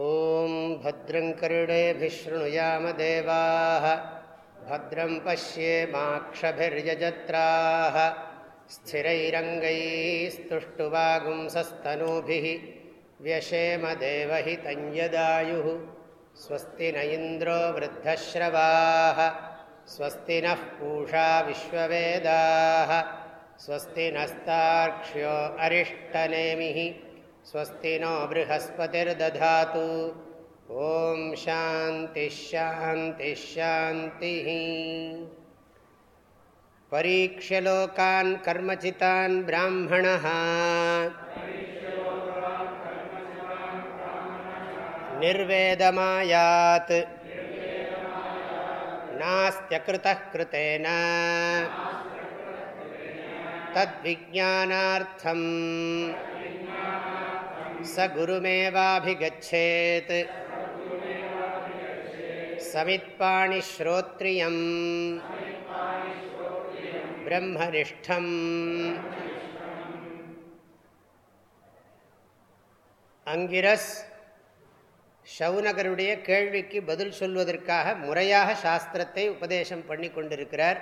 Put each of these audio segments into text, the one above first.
ॐ भद्रं कर्णेभिशृणुयामदेवाः भद्रं पश्येमाक्षभिर्यजत्राः स्थिरैरङ्गैस्तुष्टुवागुंसस्तनूभिः व्यशेमदेवहितं यदायुः स्वस्ति न इन्द्रो वृद्धश्रवाः स्वस्ति नः पूषा विश्ववेदाः स्वस्ति नस्तार्क्ष्यो अरिष्टनेमिः स्वस्ति नो बृहस्पतिर्दधातु ॐ शान्तिश्शान्तिश्शान्तिः परीक्ष्य लोकान् कर्मचितान् ब्राह्मणः निर्वेदमायात् नास्त्यकृतः कृतेन तद्विज्ञानार्थम् स गुरुमेवाभिगच्छेत् समित्पाणिश्रोत्रियम् ब्रह्मनिष्ठम् அங்கிரஸ் ஷவுனகருடைய கேள்விக்கு பதில் சொல்வதற்காக முறையாக சாஸ்திரத்தை உபதேசம் பண்ணி கொண்டிருக்கிறார்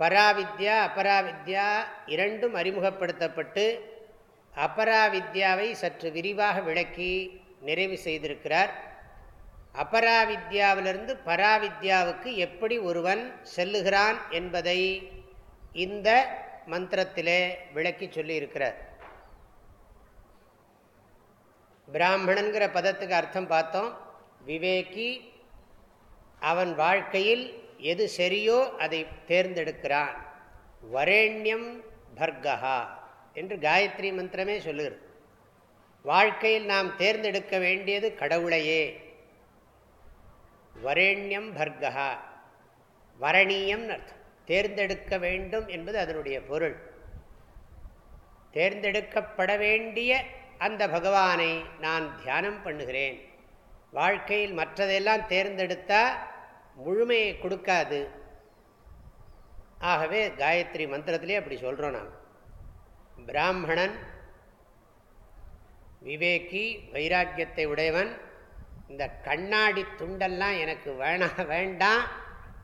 பராவித்யா அபராவித்யா இரண்டும் அறிமுகப்படுத்தப்பட்டு அபராவித்யாவை சற்று விரிவாக விளக்கி நிறைவு செய்திருக்கிறார். அபராவித்யாவிலிருந்து பராவித்யாவுக்கு எப்படி ஒருவன் செல்லுகிறான் என்பதை இந்த மந்திரத்திலே விளக்கி சொல்லியிருக்கிறார். பிராமணன்கிற பதத்துக்கு அர்த்தம் பார்த்தோம். விவேகி அவன் வாழ்க்கையில் எது சரியோ அதை தேர்ந்தெடுக்கிறான். வரேண்யம் பர்கஹா என்று காயத்ரி மந்திரமே சொல்லுகிறது. வாழ்க்கையில் நாம் தேர்ந்தெடுக்க வேண்டியது கடவுளையே. வரேண்யம் பர்கா வரணீயம் அர்த்தம். தேர்ந்தெடுக்க வேண்டும் என்பது அதனுடைய பொருள். தேர்ந்தெடுக்கப்பட வேண்டிய அந்த பகவானை நான் தியானம் பண்ணுகிறேன். வாழ்க்கையில் மற்றதெல்லாம் தேர்ந்தெடுத்தால் முழுமையை கொடுக்காது. ஆகவே காயத்ரி மந்திரத்திலே அப்படி சொல்கிறோம் நாம். பிராமணன் விவேகி வைராக்கியத்தை உடையவன். இந்த கண்ணாடி துண்டெல்லாம் எனக்கு வேணாம் வேண்டாம்.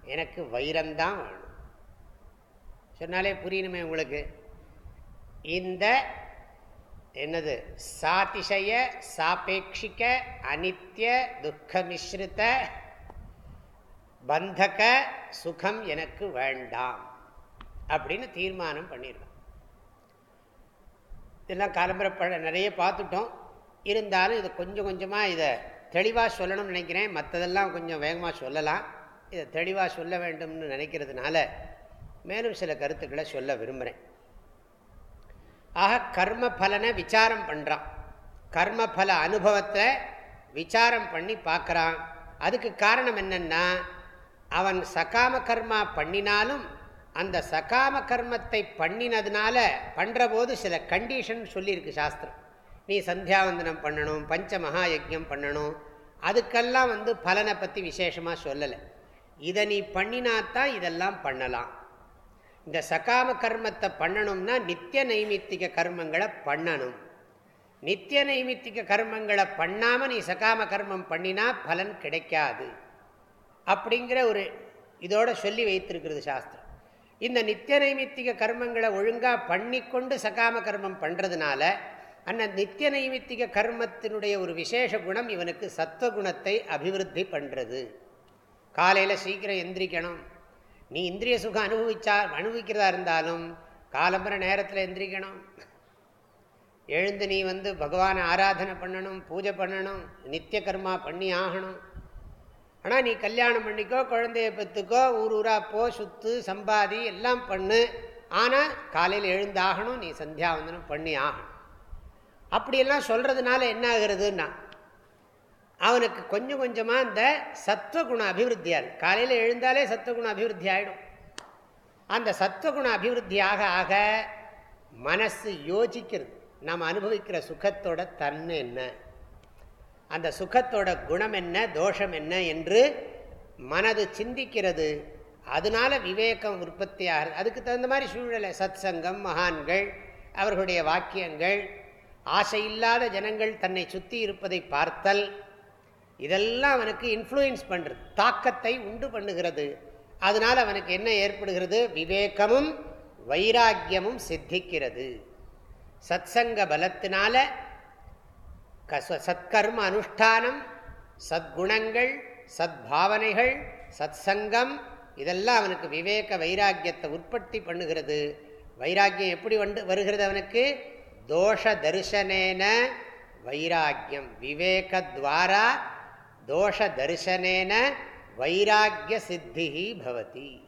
எனக்கு வைரம்தான் வேணும். சொன்னாலே புரியணுமே உங்களுக்கு. இந்த என்னது? சாதிசய சாபேட்சிக்க அனித்ய துக்கமிஸ்ரித பந்தக சுகம் எனக்கு வேண்டாம். அப்படின்னு தீர்மானம் பண்ணிடுவேன் இதெல்லாம் காலம்பரை நிறைய பார்த்துட்டோம். இருந்தாலும் இதை கொஞ்சம் கொஞ்சமாக இதை தெளிவாக சொல்லணும்னு நினைக்கிறேன். மற்றதெல்லாம் கொஞ்சம் வேகமாக சொல்லலாம். இதை தெளிவாக சொல்ல வேண்டும்னு நினைக்கிறதுனால மேலும் சில கருத்துக்களை சொல்ல விரும்புகிறேன் ஆக கர்ம பலனை விசாரம் பண்ணுறான் கர்ம பல அனுபவத்தை விசாரம் பண்ணி பார்க்குறான். அதுக்கு காரணம் என்னென்னா அவன் சகாம கர்மா பண்ணினாலும் அந்த சகாம கர்மத்தை பண்ணினதுனால பண்ணுற போது சில கண்டிஷன் சொல்லியிருக்கு சாஸ்திரம். நீ சந்தியாவந்தனம் பண்ணணும் பஞ்ச மகா யஜ்யம் பண்ணணும் அதுக்கெல்லாம் வந்து பலனை பற்றி விசேஷமாக சொல்லலை. இதை நீ பண்ணினாத்தான் இதெல்லாம் பண்ணலாம். இந்த சகாம கர்மத்தை பண்ணணும்னா நித்திய நைமித்திக கர்மங்களை பண்ணணும். நித்திய நைமித்திக கர்மங்களை பண்ணாமல் நீ சகாம கர்மம் பண்ணினா பலன் கிடைக்காது. அப்படிங்கிற ஒரு இதோட சொல்லி வைத்திருக்கிறது சாஸ்திரம். இந்த நித்திய நைமித்திக கர்மங்களை ஒழுங்காக பண்ணிக்கொண்டு சகாம கர்மம் பண்ணுறதுனால அந்த நித்திய நைமித்திக கர்மத்தினுடைய ஒரு விசேஷ குணம் இவனுக்கு சத்வகுணத்தை அபிவிருத்தி பண்ணுறது காலையில் சீக்கிரம் எந்திரிக்கணும். நீ இந்திரிய சுகம் அனுபவிச்சா அனுபவிக்கிறதா இருந்தாலும் காலம்பர நேரத்தில் எந்திரிக்கணும். எழுந்து நீ வந்து பகவானை ஆராதனை பண்ணணும் பூஜை பண்ணணும் நித்திய கர்மா பண்ணி ஆகணும். ஆனால் நீ கல்யாணம் பண்ணிக்கோ குழந்தைய பத்துக்கோ ஊர் ஊராக போ சுத்து சம்பாதி எல்லாம் பண்ணு. ஆனால் காலையில் எழுந்தாகணும் நீ சந்தியாவந்தனம் பண்ணி ஆகணும். அப்படியெல்லாம் சொல்கிறதுனால என்ன ஆகுறதுன்னா அவனுக்கு கொஞ்சம் கொஞ்சமாக இந்த சத்துவகுண அபிவிருத்தியாக காலையில் எழுந்தாலே சத்துவகுண அபிவிருத்தி ஆகிடும் அந்த சத்துவகுண அபிவிருத்தி ஆக ஆக மனசு யோசிக்கிறது. நாம் அனுபவிக்கிற சுகத்தோட தன்மை என்ன? அந்த சுகத்தோட குணம் என்ன தோஷம் என்ன என்று மனது சிந்திக்கிறது. அதனால விவேகம் உற்பத்தி ஆகிறது. அதுக்கு தகுந்த மாதிரி சூழலை சத் சங்கம் மகான்கள் அவர்களுடைய வாக்கியங்கள் ஆசையில்லாத ஜனங்கள் தன்னை சுற்றி இருப்பதை பார்த்தல் இதெல்லாம் அவனுக்கு இன்ஃப்ளூயன்ஸ் பண்ணுறது தாக்கத்தை உண்டு பண்ணுகிறது. அதனால் அவனுக்கு என்ன ஏற்படுகிறது? விவேகமும் வைராக்கியமும் சித்திக்கிறது. சத்சங்க பலத்தினால சத்கர்ம அனுஷ்டானம் சத்குணங்கள் சத்பாவனைகள் சத்சங்கம் இதெல்லாம் அவனுக்கு விவேக வைராக்கியத்தை உற்பத்தி பண்ணுகிறது. வைராக்கியம் எப்படி வந்து வருகிறது அவனுக்கு? தோஷ தரிசனேன வைராக்கியம். விவேகத்வாரா தோஷ தரிசனேன வைராக்கிய சித்தி பவதி.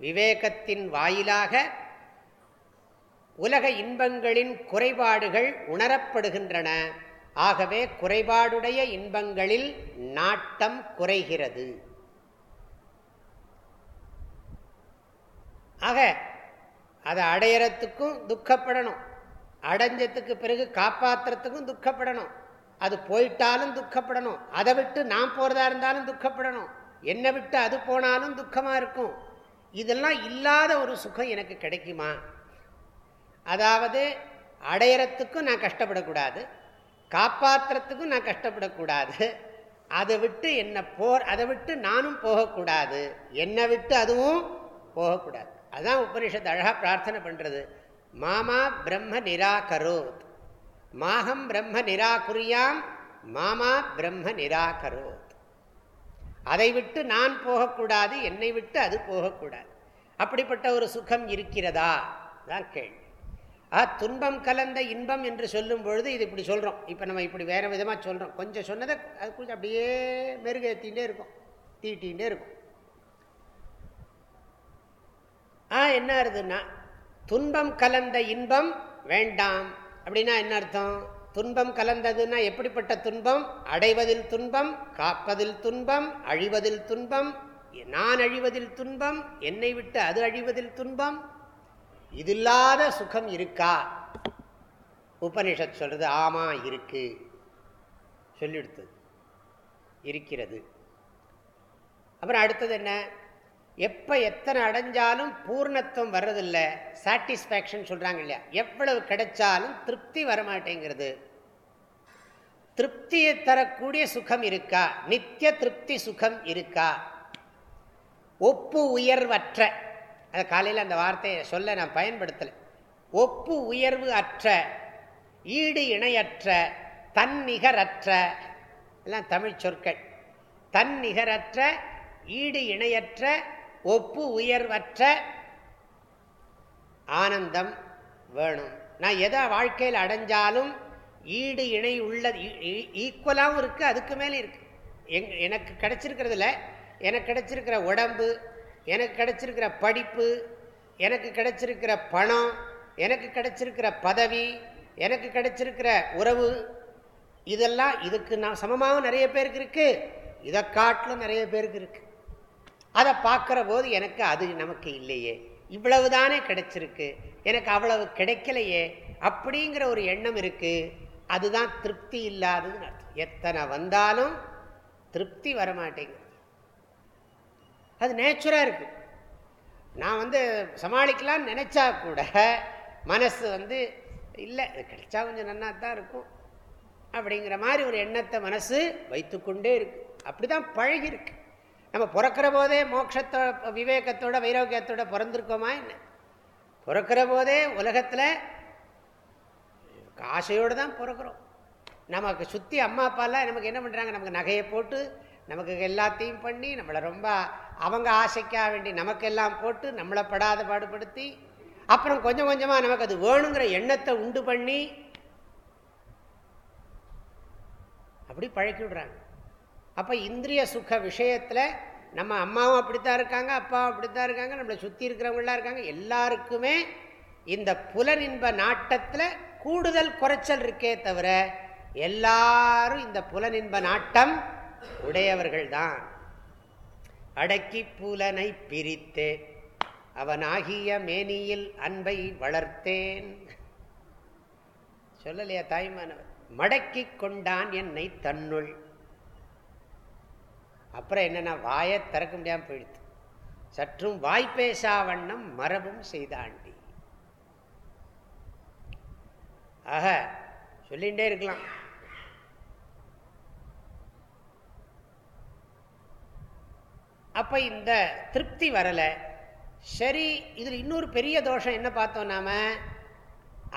விவேகத்தின் வாயிலாக உலக இன்பங்களின் குறைபாடுகள் உணரப்படுகின்றன. ஆகவே குறைபாடுடைய இன்பங்களில் நாட்டம் குறைகிறது. ஆக அதை அடையறத்துக்கும் துக்கப்படணும். அடைஞ்சதுக்கு பிறகு காப்பாற்றுறதுக்கும் துக்கப்படணும். அது போயிட்டாலும் துக்கப்படணும். அதை விட்டு நான் போகிறதா இருந்தாலும் துக்கப்படணும். என்னை விட்டு அது போனாலும் துக்கமாக இருக்கும். இதெல்லாம் இல்லாத ஒரு சுகம் எனக்கு கிடைக்குமா? அதாவது அடையறத்துக்கும் நான் கஷ்டப்படக்கூடாது. காப்பாற்றுறதுக்கும் நான் கஷ்டப்படக்கூடாது. அதை விட்டு என்னை போர் அதை விட்டு நானும் போகக்கூடாது. என்னை விட்டு அதுவும் போகக்கூடாது. அதுதான் உபனிஷத்து அழகாக பிரார்த்தனை பண்ணுறது மாமா பிரம்ம நிராகரோத். மாகம் பிரம்ம நிராகுரியாம் மாமா பிரம்ம நிராகரோத். அதை விட்டு நான் போகக்கூடாது என்னை விட்டு அது போகக்கூடாது. அப்படிப்பட்ட ஒரு சுகம் இருக்கிறதா? தான் கேள்வி. ஆ துன்பம் கலந்த இன்பம் என்று சொல்லும் பொழுது இது இப்படி சொல்கிறோம் இப்போ நம்ம இப்படி வேறு விதமாக சொல்கிறோம் கொஞ்சம் சொன்னதை அது கொஞ்சம் அப்படியே மெருகேற்றிகிட்டே இருக்கும். தீட்டிகிட்டே இருக்கும். ஆ என்ன ஆகுதுன்னா துன்பம் கலந்த இன்பம் வேண்டாம். அப்படின்னா என்ன அர்த்தம்? துன்பம் கலந்ததுன்னா எப்படிப்பட்ட துன்பம்? அடைவதில் துன்பம் காப்பதில் துன்பம் அழிவதில் துன்பம் நான் அழிவதில் துன்பம் என்னை விட்டு அது அழிவதில் துன்பம் இதில்லாத சுகம் இருக்கா? உபனிஷத் சொல்கிறது ஆமாம் இருக்கு. சொல்லிடுத்து. இருக்கிறது. அப்புறம் அடுத்தது என்ன? எப்போ எத்தனை அடைஞ்சாலும் பூர்ணத்துவம் வர்றதில்லை சாட்டிஸ்ஃபேக்ஷன் சொல்கிறாங்க இல்லையா? எவ்வளவு கிடைச்சாலும் திருப்தி வரமாட்டேங்கிறது. திருப்தியை தரக்கூடிய சுகம் இருக்கா? நித்திய திருப்தி சுகம் இருக்கா? ஒப்பு உயர்வற்ற. அதை காலையில் அந்த வார்த்தையை சொல்ல நான் பயன்படுத்தலை. ஒப்பு உயர்வு அற்ற ஈடு இணையற்ற தன்னிகரற்ற எல்லாம் தமிழ் சொற்கள். தன்னிகரற்ற ஈடு இணையற்ற ஒப்பு உயர்வற்ற ஆனந்தம் வேணும். நான் எதை வாழ்க்கையில் அடைஞ்சாலும் ஈடு இணை உள்ளது ஈக்குவலாகவும் இருக்குது அதுக்கு மேலே இருக்குது எங் எனக்கு கிடைச்சிருக்கிறதுல எனக்கு கிடைச்சிருக்கிற உடம்பு எனக்கு கிடைச்சிருக்கிற படிப்பு எனக்கு கிடைச்சிருக்கிற பணம் எனக்கு கிடைச்சிருக்கிற பதவி எனக்கு கிடைச்சிருக்கிற உறவு இதெல்லாம் இதுக்கு நான் சமமாகவும் நிறைய பேருக்கு இருக்குது இதை காட்டிலும் நிறைய பேருக்கு இருக்குது அதை பார்க்குற போது எனக்கு அது நமக்கு இல்லையே. இவ்வளவு தானே கிடைச்சிருக்கு. எனக்கு அவ்வளவு கிடைக்கலையே. அப்படிங்கிற ஒரு எண்ணம் இருக்குது அதுதான் திருப்தி இல்லாததுன்னு அர்த்தம். எத்தனை வந்தாலும் திருப்தி வரமாட்டேங்குது. அது நேச்சுராக இருக்குது நான் வந்து சமாளிக்கலாம்னு நினச்சா கூட மனசு வந்து இல்லை கிடைச்சா கொஞ்சம் நன்னா தான் இருக்கும். அப்படிங்கிற மாதிரி ஒரு எண்ணத்தை மனசு வைத்துக்கொண்டே இருக்கு. அப்படி தான் பழகிருக்கு நம்ம பிறக்கிற போதே மோட்சத்தோ விவேகத்தோட வைரோக்கியத்தோட பிறந்திருக்கோமா என்ன? பிறக்கிற போதே உலகத்தில் ஆசையோடு தான் பிறக்கிறோம். நமக்கு சுற்றி அம்மா அப்பாலாம் நமக்கு என்ன பண்ணுறாங்க நமக்கு நகையை போட்டு நமக்கு எல்லாத்தையும் பண்ணி நம்மளை ரொம்ப அவங்க ஆசைக்காக வேண்டி நமக்கெல்லாம் போட்டு நம்மளை படாத பாடுபடுத்தி அப்புறம் கொஞ்சம் கொஞ்சமாக நமக்கு அது வேணுங்கிற எண்ணத்தை உண்டு பண்ணி அப்படி பழக்கி விடுறாங்க. அப்போ இந்திரிய சுக விஷயத்தில் நம்ம அம்மாவும் அப்படித்தான் இருக்காங்க அப்பாவும் அப்படித்தான் இருக்காங்க நம்மளை சுற்றி இருக்கிறவங்களாம் இருக்காங்க எல்லாருக்குமே இந்த புலனின்ப நாட்டத்தில் கூடுதல் குறைச்சல் இருக்கே தவிர எல்லாரும் இந்த புலனின்ப நாட்டம் உடையவர்கள் தான் அடக்கி புலனை பிரித்தே அவனாகிய மேனியில் அன்பை வளர்த்தேன். சொல்லலையா தாய்மானவர்? மடக்கி கொண்டான் என்னை தன்னுள். அப்புறம் என்னன்னா வாயை திறக்க முடியாமல் போயிடுத்து. சற்றும் வாய்ப்பேசா வண்ணம் மரபும் செய்தாண்டி. ஆக சொல்லிகிட்டே இருக்கலாம். அப்போ இந்த திருப்தி வரலை. சரி இதில் இன்னொரு பெரிய தோஷம் என்ன பார்த்தோம் நாம்?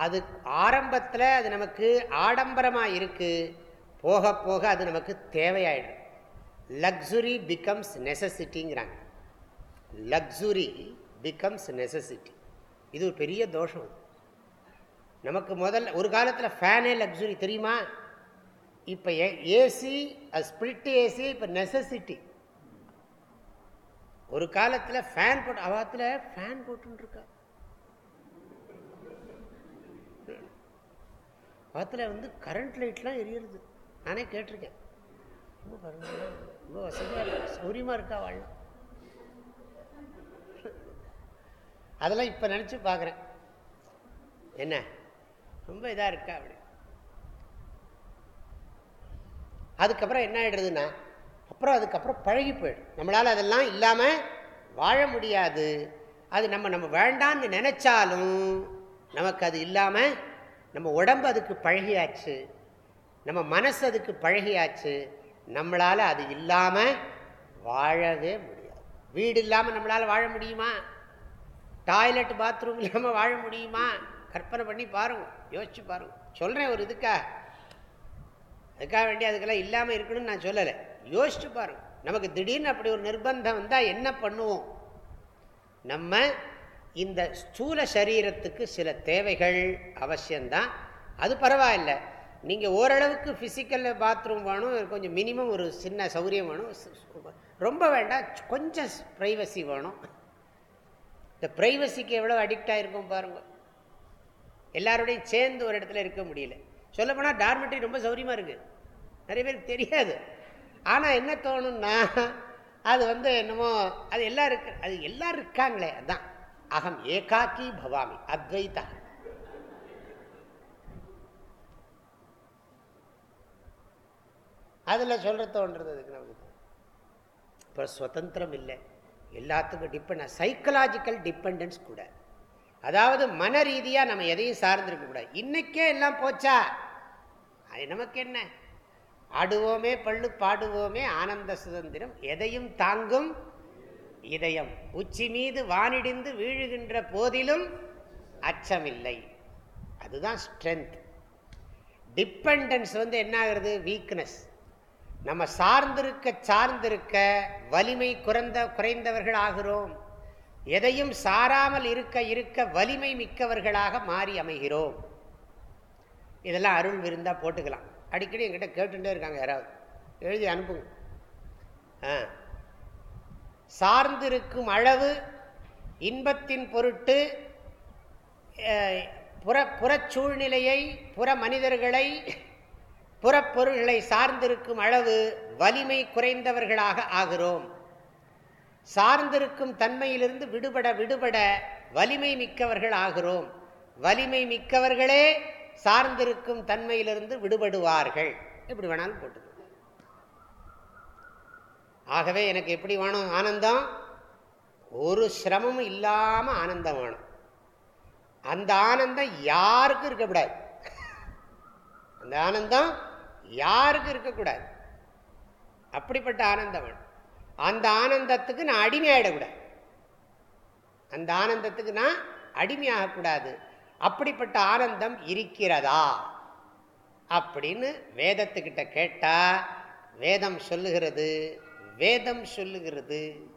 அது ஆரம்பத்தில் அது நமக்கு ஆடம்பரமாக இருக்குது போக போக அது நமக்கு தேவையாயிடும். லக்ஸுரி பிகம்ஸ் நெசசிட்டிங்கிறாங்க லக்ஸுரி பிகம்ஸ் நெசசிட்டி இது ஒரு பெரிய தோஷம் நமக்கு முதல்ல ஒரு காலத்தில் ஃபேனே லக்ஸுரி தெரியுமா? இப்போ ஏசி ஸ்பிளிட் ஏசி இப்போ நெசசிட்டி ஒரு காலத்தில் ஃபேன் போட்டு அவாத்தில் ஃபேன் போட்டுருக்கா அவத்தில் வந்து கரண்ட் லைட்லாம் எரியுறது. நானே கேட்டிருக்கேன். ரொம்ப பரவாயில்ல ரொம்ப வசதியாக சௌரியமாக இருக்கா வாழ? அதெல்லாம் இப்போ நினச்சி பார்க்குறேன் என்ன? ரொம்ப இதாக இருக்கா அப்படி? அதுக்கப்புறம் என்ன ஆகிடுறதுன்னா அப்புறம் அதுக்கப்புறம் பழகி போயிடும். நம்மளால் அதெல்லாம் இல்லாமல் வாழ முடியாது. அது நம்ம நம்ம வேண்டான்னு நினச்சாலும் நமக்கு அது இல்லாமல் நம்ம உடம்பு அதுக்கு பழகியாச்சு. நம்ம மனசு அதுக்கு பழகியாச்சு. நம்மளால் அது இல்லாமல் வாழவே முடியாது. வீடு இல்லாமல் நம்மளால் வாழ முடியுமா? டாய்லெட் பாத்ரூம் இல்லாமல் வாழ முடியுமா? கற்பனை பண்ணி பாருங்க. யோசிச்சு பாருங்கள் சொல்கிறேன் ஒரு இதுக்காக அதுக்காக வேண்டி அதுக்கெல்லாம் இல்லாமல் இருக்கணும்னு நான் சொல்லலை. யோசிச்சு பாருங்க நமக்கு திடீர்னு அப்படி ஒரு நிர்பந்தம் வந்தால் என்ன பண்ணுவோம்? நம்ம இந்த ஸ்தூல சரீரத்துக்கு சில தேவைகள் அவசியம்தான். அது பரவாயில்லை. நீங்கள் ஓரளவுக்கு ஃபிசிக்கலில் பாத்ரூம் வேணும் கொஞ்சம் மினிமம் ஒரு சின்ன சௌரியம் வேணும். ரொம்ப வேண்டாம். கொஞ்சம் ப்ரைவசி வேணும். இந்த ப்ரைவசிக்கு எவ்வளோ அடிக்ட் ஆகிருக்கும் பாருங்கள் எல்லாரோடையும் சேர்ந்து ஒரு இடத்துல இருக்க முடியல. சொல்லப்போனால் டார்மெட்ரி ரொம்ப சௌரியமாக இருக்குது நிறைய பேருக்கு தெரியாது. ஆனால் என்ன தோணும்னா அது வந்து என்னமோ அது எல்லாம் இருக்கு அது எல்லாரும் இருக்காங்களே அதுதான் அகம் ஏகாக்கி பவாமி அத்வைதா. அதில் சொல்கிற தோன்றது அதுக்கு நமக்கு இப்போ சுதந்திரம் இல்லை. எல்லாத்துக்கும் டிபெண்ட் சைக்கலாஜிக்கல் டிபெண்டன்ஸ் கூட. அதாவது மன ரீதியாக நம்ம எதையும் சார்ந்திருக்க கூடாது இன்னைக்கே எல்லாம் போச்சா? அது நமக்கு என்ன? ஆடுவோமே பள்ளு பாடுவோமே ஆனந்த சுதந்திரம். எதையும் தாங்கும் இதயம். உச்சி மீது வானிடிந்து வீழுகின்ற போதிலும் அச்சமில்லை. அதுதான் ஸ்ட்ரென்த் டிப்பெண்டன்ஸ் வந்து என்னாகிறது? வீக்னஸ் நம்ம சார்ந்திருக்க சார்ந்திருக்க வலிமை குறைந்த குறைந்தவர்கள் ஆகிறோம். எதையும் சாராமல் இருக்க இருக்க வலிமை மிக்கவர்களாக மாறி அமைகிறோம். இதெல்லாம் அருள் விருந்தா போட்டுக்கலாம். அடிக்கடி என்கிட்ட கேட்டுட்டே இருக்காங்க யாராவது. எழுதி அனுப்புங்க. ஆ. சார்ந்திருக்கும் அளவு இன்பத்தின் பொருட்டு புற புறச்சூழ்நிலையை புற மனிதர்களை புறப்பொருள்களை சார்ந்திருக்கும் அளவு வலிமை குறைந்தவர்களாக ஆகிறோம். சார்ந்திருக்கும் தன்மையிலிருந்து விடுபட விடுபட வலிமை மிக்கவர்கள் ஆகிறோம். வலிமை மிக்கவர்களே சார்ந்திருக்கும் தன்மையிலிருந்து விடுபடுவார்கள். எப்படி வேணாலும் போட்டு ஆகவே எனக்கு எப்படி வேணும்? ஆனந்தம்? ஒரு சிரமமும் இல்லாமல் ஆனந்தம் வேணும். அந்த ஆனந்தம் யாருக்கும் இருக்கக்கூடாது? அந்த ஆனந்தம் யாருக்கும் இருக்கக்கூடாது? அப்படிப்பட்ட ஆனந்தம் வேணும். அந்த ஆனந்தத்துக்கு நான் அடிமையாயிடக்கூடாது. அந்த ஆனந்தத்துக்கு நான் அடிமையாகக்கூடாது. அப்படிப்பட்ட ஆனந்தம் இருக்கிறதா? அப்படின்னு வேதத்துக்கிட்ட கேட்டால் வேதம் சொல்லுகிறது வேதம் சொல்லுகிறது.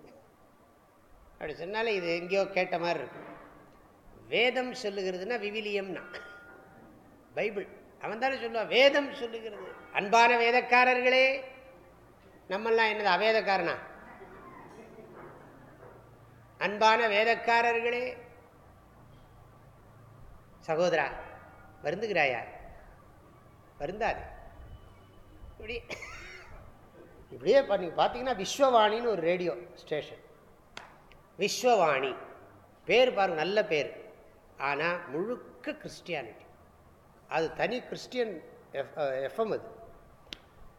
அப்படி சொன்னாலே இது எங்கேயோ கேட்ட மாதிரி இருக்கு வேதம் சொல்லுகிறதுனா விவிலியம்னா. பைபிள். அவன் தானே சொல்லுவான் வேதம் சொல்லுகிறது. அன்பான வேதக்காரர்களே நம்மெல்லாம் என்னது அவேதக்காரனா? அன்பான வேதக்காரர்களே சகோதரா வருந்துகிறாயா? வருந்தாது. இப்படி இப்படியே நீங்கள் பார்த்தீங்கன்னா விஸ்வவாணின்னு ஒரு ரேடியோ ஸ்டேஷன். விஸ்வவாணி. பேர் பாருங்கள் நல்ல பேர். ஆனால் முழுக்க கிறிஸ்டியானிட்டி. அது தனி கிறிஸ்டியன் எஃப் எஃப்எம் அது.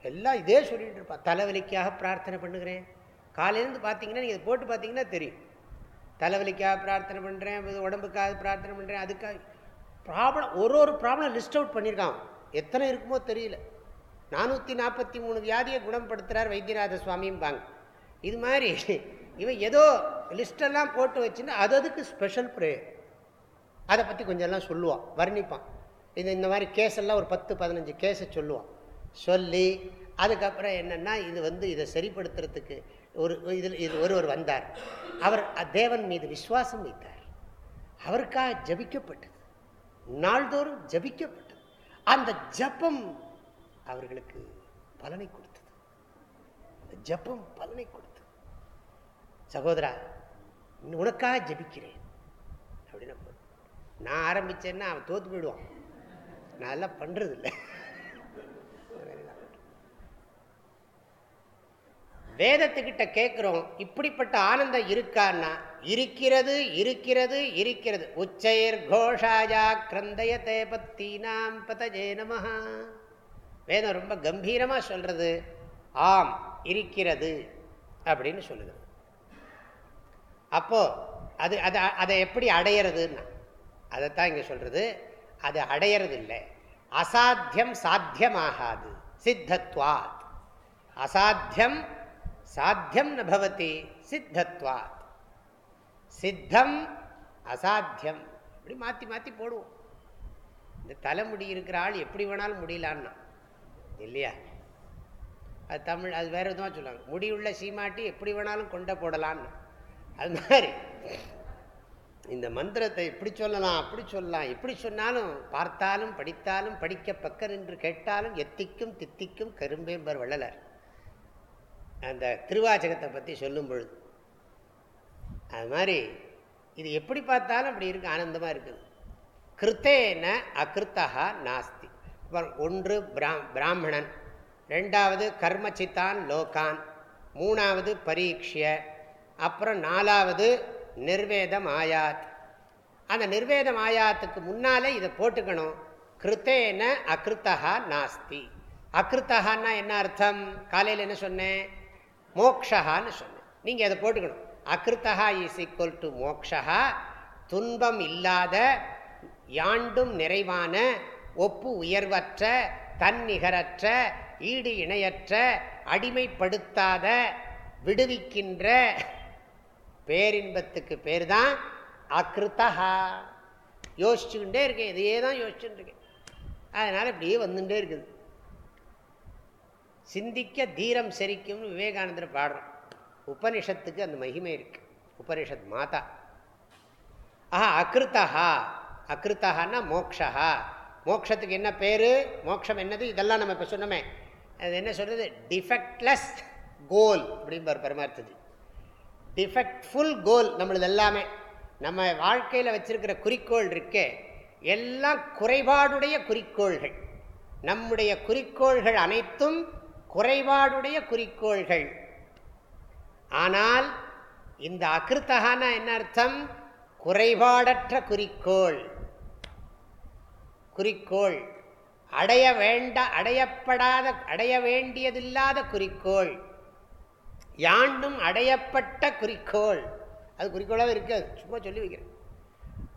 எல்லாம் இதே சொல்லிகிட்டு இருப்பா. தலைவலிக்காக பிரார்த்தனை பண்ணுகிறேன். காலையிலேருந்து பார்த்தீங்கன்னா நீங்கள் போட்டு பார்த்தீங்கன்னா தெரியும். தலைவலிக்காக பிரார்த்தனை பண்ணுறேன் உடம்புக்காக பிரார்த்தனை பண்ணுறேன் அதுக்காக ப்ராப்ளம் ஒரு ஒரு ப்ராப்ளம் லிஸ்ட் அவுட் பண்ணியிருக்கான் எத்தனை இருக்குமோ தெரியல. நானூற்றி நாற்பத்தி மூணு வியாதியை குணப்படுத்துகிறார் வைத்தியநாத சுவாமியும் இது மாதிரி இவன் ஏதோ லிஸ்டெல்லாம் போட்டு வச்சுன்னா அது அதுக்கு ஸ்பெஷல் ப்ரேயர் அதை பற்றி கொஞ்சம் எல்லாம் சொல்லுவான் வர்ணிப்பான். இது இந்த மாதிரி கேஸெல்லாம் ஒரு பத்து பதினஞ்சு கேஸை சொல்லுவான். சொல்லி அதுக்கப்புறம் என்னென்னா இது வந்து இதை சரிப்படுத்துறதுக்கு ஒரு இதில் இது ஒருவர் வந்தார். அவர் தேவன் மீது விஸ்வாசம் வைத்தார். அவருக்காக ஜபிக்கப்பட்டது. நாள்தோறும் ஜபிக்கப்பட்டது. அந்த ஜப்பம் அவர்களுக்கு பலனை கொடுத்தது. ஜப்பம் பலனை கொடுத்தது. சகோதரா உனக்காக ஜபிக்கிறேன். அப்படின்னு நான் ஆரம்பித்தேன்னா அவன் தோற்று போயிடுவான். நான் எல்லாம் பண்ணுறது இல்லை வேதத்துக்கிட்ட கேட்குறோம் இப்படிப்பட்ட ஆனந்தம் இருக்கான்னா இருக்கிறது இருக்கிறது இருக்கிறது. உச்சைர் கோஷாஜா தேபத்தி நாம் பதஜே நமஹா. வேதம் ரொம்ப கம்பீரமாக சொல்கிறது ஆம் இருக்கிறது அப்படின்னு சொல்லுது. அப்போது அது அதை அதை எப்படி அடையிறதுன்னா அதைத்தான் இங்கே சொல்கிறது அது அடையிறது இல்லை அசாத்தியம் சாத்தியமாகாது சித்தத்வாத். அசாத்தியம் சாத்தியம் நபவதி சித்தத்வாத். சித்தம் அசாத்தியம். இப்படி மாற்றி மாற்றி போடுவோம். இந்த தலைமுடி இருக்கிற ஆள் எப்படி வேணாலும் முடியலான்னா. இல்லையா? அது தமிழ் அது வேறு விதமாக சொல்லுவாங்க. முடியுள்ள சீமாட்டி எப்படி வேணாலும் கொண்ட போடலான்னு. அது மாதிரி. இந்த மந்திரத்தை இப்படி சொல்லலாம் அப்படி சொல்லலாம். எப்படி சொன்னாலும் பார்த்தாலும் படித்தாலும் படிக்க பக்கம் என்று கேட்டாலும் எத்திக்கும் தித்திக்கும் கரும்பேம்பர் வள்ளலர். அந்த திருவாச்சகத்தை பற்றி சொல்லும் பொழுது அது மாதிரி இது எப்படி பார்த்தாலும் அப்படி இருக்குது ஆனந்தமாக இருக்குது. கிருத்தேன அகிருத்தகா நாஸ்தி. ஒன்று பிராமணன் ரெண்டாவது கர்மச்சித்தான் லோகான் மூணாவது பரீட்சிய அப்புறம் நாலாவது நிர்வேதம் ஆயாத். அந்த நிர்வேதம் ஆயாத்துக்கு முன்னாலே இதை போட்டுக்கணும். கிருத்தேன அகிருத்தகா நாஸ்தி. அகிருத்தகான்னா என்ன அர்த்தம்? காலையில் என்ன சொன்னேன்? மோக்ஷகான்னு சொன்னேன் நீங்கள் அதை போட்டுக்கணும். அகிருத்தகா இஸ் ஈக்குவல் டு மோக்ஷகா துன்பம் இல்லாத யாண்டும் நிறைவான ஒப்பு உயர்வற்ற தன்னிகரற்ற ஈடு இணையற்ற அடிமைப்படுத்தாத விடுவிக்கின்ற பேரின்பத்துக்கு பேர் தான் அகிருத்தகா யோசிச்சுக்கிட்டே இருக்கேன். இதையே தான் யோசிச்சுட்டு இருக்கேன். அதனால் இப்படியே வந்துட்டே இருக்குது. சிந்திக்க தீரம் செரிக்கும்னு விவேகானந்தர் பாடுறோம் உபனிஷத்துக்கு அந்த மகிமை இருக்கு. உபனிஷத் மாதா. ஆஹா அகிருத்தஹா. அகிருத்தஹான்னா மோக்ஷா மோக்ஷத்துக்கு என்ன பேர்? மோக்ஷம் என்னது? இதெல்லாம் நம்ம இப்போ சொன்னோமே. அது என்ன சொல்கிறது டிஃபெக்ட்லெஸ் கோல் அப்படிம்பார் பரமார்த்தது டிஃபெக்ட்ஃபுல் கோல் நம்மளது எல்லாமே. நம்ம வாழ்க்கையில் வச்சுருக்கிற குறிக்கோள் இருக்கே. எல்லாம் குறைபாடுடைய குறிக்கோள்கள். நம்முடைய குறிக்கோள்கள் அனைத்தும் குறைபாடுடைய குறிக்கோள்கள். ஆனால் இந்த அகிருத்தகான என்ன அர்த்தம்? குறைபாடற்ற குறிக்கோள். குறிக்கோள். அடைய வேண்ட அடையப்படாத அடைய வேண்டியதில்லாத குறிக்கோள். யாண்டும் அடையப்பட்ட குறிக்கோள். அது குறிக்கோளாக இருக்காது சும்மா சொல்லி வைக்கிறேன்.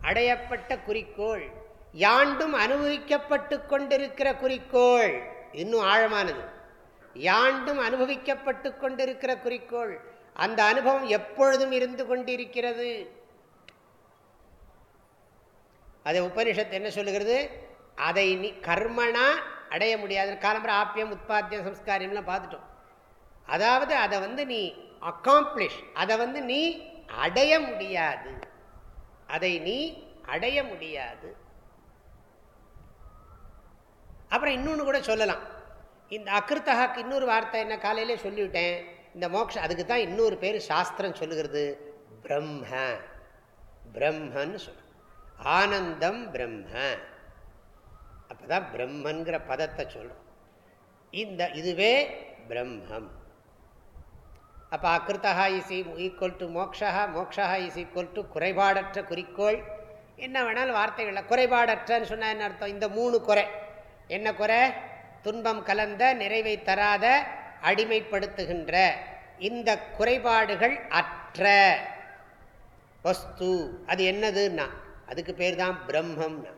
அடையப்பட்ட குறிக்கோள். யாண்டும் அனுபவிக்கப்பட்டு கொண்டிருக்கிற குறிக்கோள். இன்னும் ஆழமானது. யாண்டும் அனுபவிக்கப்பட்டு கொண்டிருக்கிற குறிக்கோள். அந்த அனுபவம் எப்பொழுதும் இருந்து கொண்டிருக்கிறது. அதை உபனிஷத்து என்ன சொல்லுகிறது? அதை நீ கர்மனா அடைய முடியாது. காலம்பர ஆப்பியம் உற்பத்தியம் சம்ஸ்காரியம்லாம் பார்த்துட்டோம். அதாவது அதை வந்து நீ அக்காம்ப்ளிஷ் அதை வந்து நீ அடைய முடியாது. அதை நீ அடைய முடியாது. அப்புறம் இன்னொன்று கூட சொல்லலாம். இந்த அக்கிருத்தகாக்கு இன்னொரு வார்த்தை என்ன? காலையிலே சொல்லிவிட்டேன். இந்த மோக்ஷ அதுக்கு தான் இன்னொரு பேர் சாஸ்திரம் சொல்லுகிறது. பிரம்ம. பிரம்மன்னு சொல்லும் ஆனந்தம் பிரம்ம. அப்போதான் பிரம்மன்கிற பதத்தை சொல்கிறோம் இந்த இதுவே பிரம்மம். அப்போ அக்கிருத்தகா இஸ் ஈக்குவல் டு மோக்ஷா மோக்ஷா இஸ் ஈக்குவல் டு குறைபாடற்ற குறிக்கோள். என்ன வேணாலும் வார்த்தைகளில் குறைபாடற்றன்னு சொன்னால் என்ன அர்த்தம்? இந்த மூணு குறை. என்ன குறை? துன்பம் கலந்த நிறைவை தராத அடிமைப்படுத்துகின்ற. இந்த குறைபாடுகள் அற்ற. வஸ்து அது என்னதுன்னா அதுக்கு பேர் தான் பிரம்மம்னா.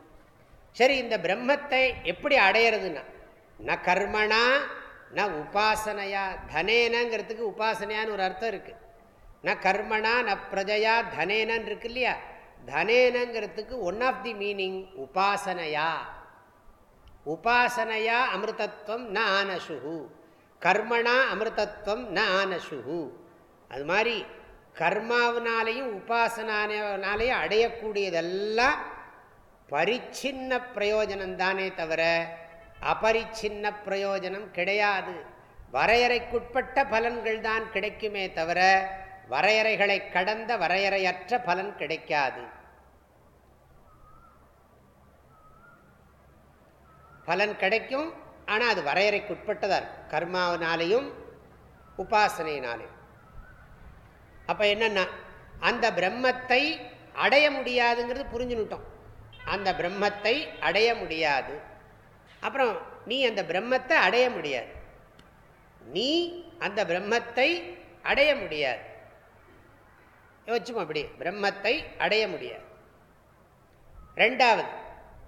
சரி இந்த பிரம்மத்தை எப்படி அடையிறதுன்னா ந கர்மனா ந உபாசனையா தனேனங்கிறதுக்கு உபாசனையான்னு ஒரு அர்த்தம் இருக்குது ந கர்மனா ந பிரஜையா தனேனன் இருக்கு இல்லையா? தனேனங்கிறதுக்கு ஒன் ஆஃப் தி மீனிங் உபாசனையா. உபாசனையா அமிர்தத்வம் ந ஆனசுகு கர்மணா அமிர்தத்வம் ந ஆனசுகு அது மாதிரி கர்மாவினாலையும் உபாசனாலேயும் அடையக்கூடியதெல்லாம் பரிச்சின்ன பிரயோஜனம் தானே தவிர அபரிச்சின்ன பிரயோஜனம் கிடையாது. வரையறைக்குட்பட்ட பலன்கள் தான் கிடைக்குமே தவிர வரையறைகளை கடந்த வரையறையற்ற பலன் கிடைக்காது. பலன் கிடைக்கும். ஆனால் அது வரையறைக்குட்பட்டதாக இருக்கும். கர்மாவினாலேயும் உபாசனையினாலேயும். அப்போ என்னென்னா அந்த பிரம்மத்தை அடைய முடியாதுங்கிறது புரிஞ்சுனுட்டோம் அந்த பிரம்மத்தை அடைய முடியாது. அப்புறம் நீ அந்த பிரம்மத்தை அடைய முடியாது. நீ அந்த பிரம்மத்தை அடைய முடியாது. யோசிச்சுமா அப்படி. பிரம்மத்தை அடைய முடியாது. ரெண்டாவது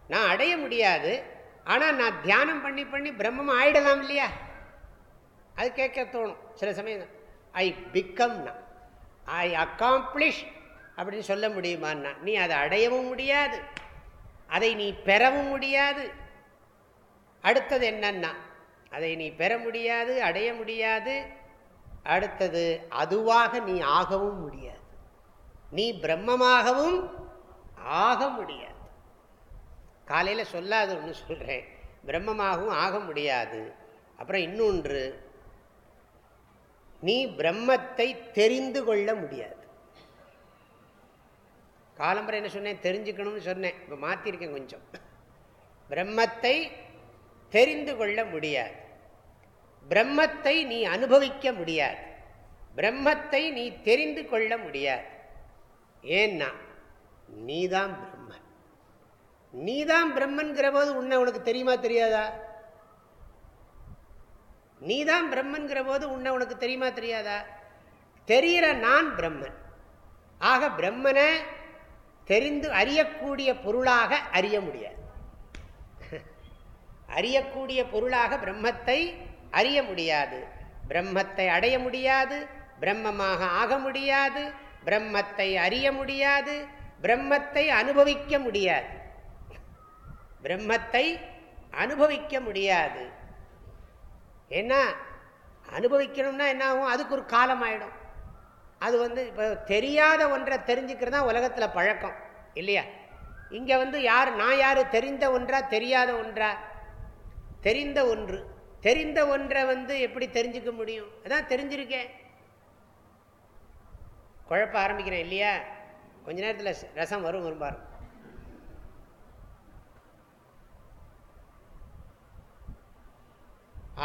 நான் அடைய முடியாது ஆனால் நான் தியானம் பண்ணி பண்ணி பிரம்மம் ஆயிடலாம் இல்லையா? அது கேட்க தோணும். சில சமயம் ஐ பிக்கம்னா ஐ அக்காம்ப்ளிஷ் அப்படின்னு சொல்ல முடியுமான்னா நீ அதை அடையவும் முடியாது. அதை நீ பெறவும் முடியாது. அடுத்தது என்னன்னா அதை நீ பெற முடியாது அடைய முடியாது. அடுத்தது அதுவாக நீ ஆகவும் முடியாது. நீ பிரம்மமாகவும் ஆக முடியாது. காலையில் சொல்லாது ஒன்று சொல்கிறேன் பிரம்மமாகவும் ஆக முடியாது. அப்புறம் இன்னொன்று நீ பிரம்மத்தை தெரிந்து கொள்ள முடியாது. காலம்பரை என்ன சொன்னேன்? தெரிஞ்சுக்கணும்னு சொன்னேன். இப்போ மாற்றிருக்கேன் கொஞ்சம். பிரம்மத்தை தெரிந்து கொள்ள முடியாது. பிரம்மத்தை நீ அனுபவிக்க முடியாது. பிரம்மத்தை நீ தெரிந்து கொள்ள முடியாது. ஏன்னா நீதான் நீதான் பிரம்மன்கிற போது உன்னை உனக்கு தெரியுமா தெரியாதா? நீதான் பிரம்மன்கிற போது உன்னை உனக்கு தெரியுமா தெரியாதா? தெரிகிற நான் பிரம்மன். ஆக பிரம்மனை தெரிந்து அறியக்கூடிய பொருளாக அறிய முடியாது. அறியக்கூடிய பொருளாக பிரம்மத்தை அறிய முடியாது. பிரம்மத்தை அடைய முடியாது பிரம்மமாக ஆக முடியாது பிரம்மத்தை அறிய முடியாது பிரம்மத்தை அனுபவிக்க முடியாது. பிரம்மத்தை அனுபவிக்க முடியாது. என்ன அனுபவிக்கணும்னா என்ன ஆகும் அதுக்கு ஒரு காலம் ஆகிடும் அது வந்து இப்போ தெரியாத ஒன்றை தெரிஞ்சுக்கிறது தான் உலகத்தில் பழக்கம் இல்லையா? இங்கே வந்து யார் நான் யார்? தெரிந்த ஒன்றா தெரியாத ஒன்றா? தெரிந்த ஒன்று. தெரிந்த ஒன்றை வந்து எப்படி தெரிஞ்சுக்க முடியும்? அதான் தெரிஞ்சிருக்கேன் குழப்ப ஆரம்பிக்கிறேன் இல்லையா? கொஞ்ச நேரத்தில் ரசம் வரும் வரும்பாரு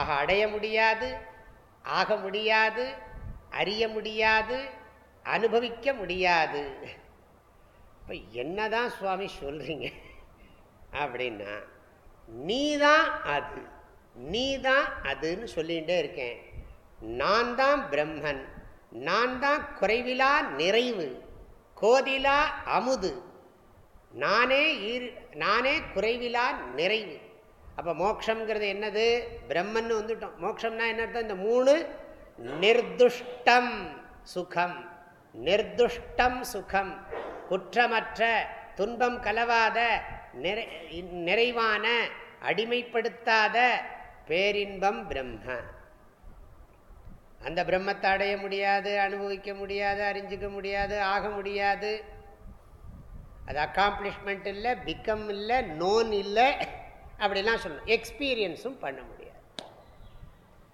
ஆக அடைய முடியாது ஆக முடியாது அறிய முடியாது அனுபவிக்க முடியாது. இப்போ என்னதான் சுவாமி சொல்கிறீங்க அப்படின்னா நீ தான் அது நீ தான் அதுன்னு சொல்லிகிட்டே இருக்கேன். நான் தான் பிரம்மன் நான் தான் குறைவிலா நிறைவு கோதிலா அமுது நானே நானே குறைவிலா நிறைவு. அப்போ மோக்ஷங்கிறது என்னது? பிரம்மன் வந்துட்டோம். மோக்ஷம்னா என்ன அர்த்தம்? இந்த மூணு நிர்துஷ்டம் சுகம். நிர்துஷ்டம் சுகம். குற்றமற்ற துன்பம் கலவாத நிறைவான அடிமைப்படுத்தாத பேரின்பம் பிரம்ம. அந்த பிரம்மத்தை அடைய முடியாது அனுபவிக்க முடியாது அறிஞ்சிக்க முடியாது ஆக முடியாது. அது அக்காம்ப்ளிஷ்மெண்ட் இல்லை பிக்கம் இல்லை நோன் இல்லை. அப்படிலாம் சொல்லணும். எக்ஸ்பீரியன்ஸும் பண்ண முடியாது.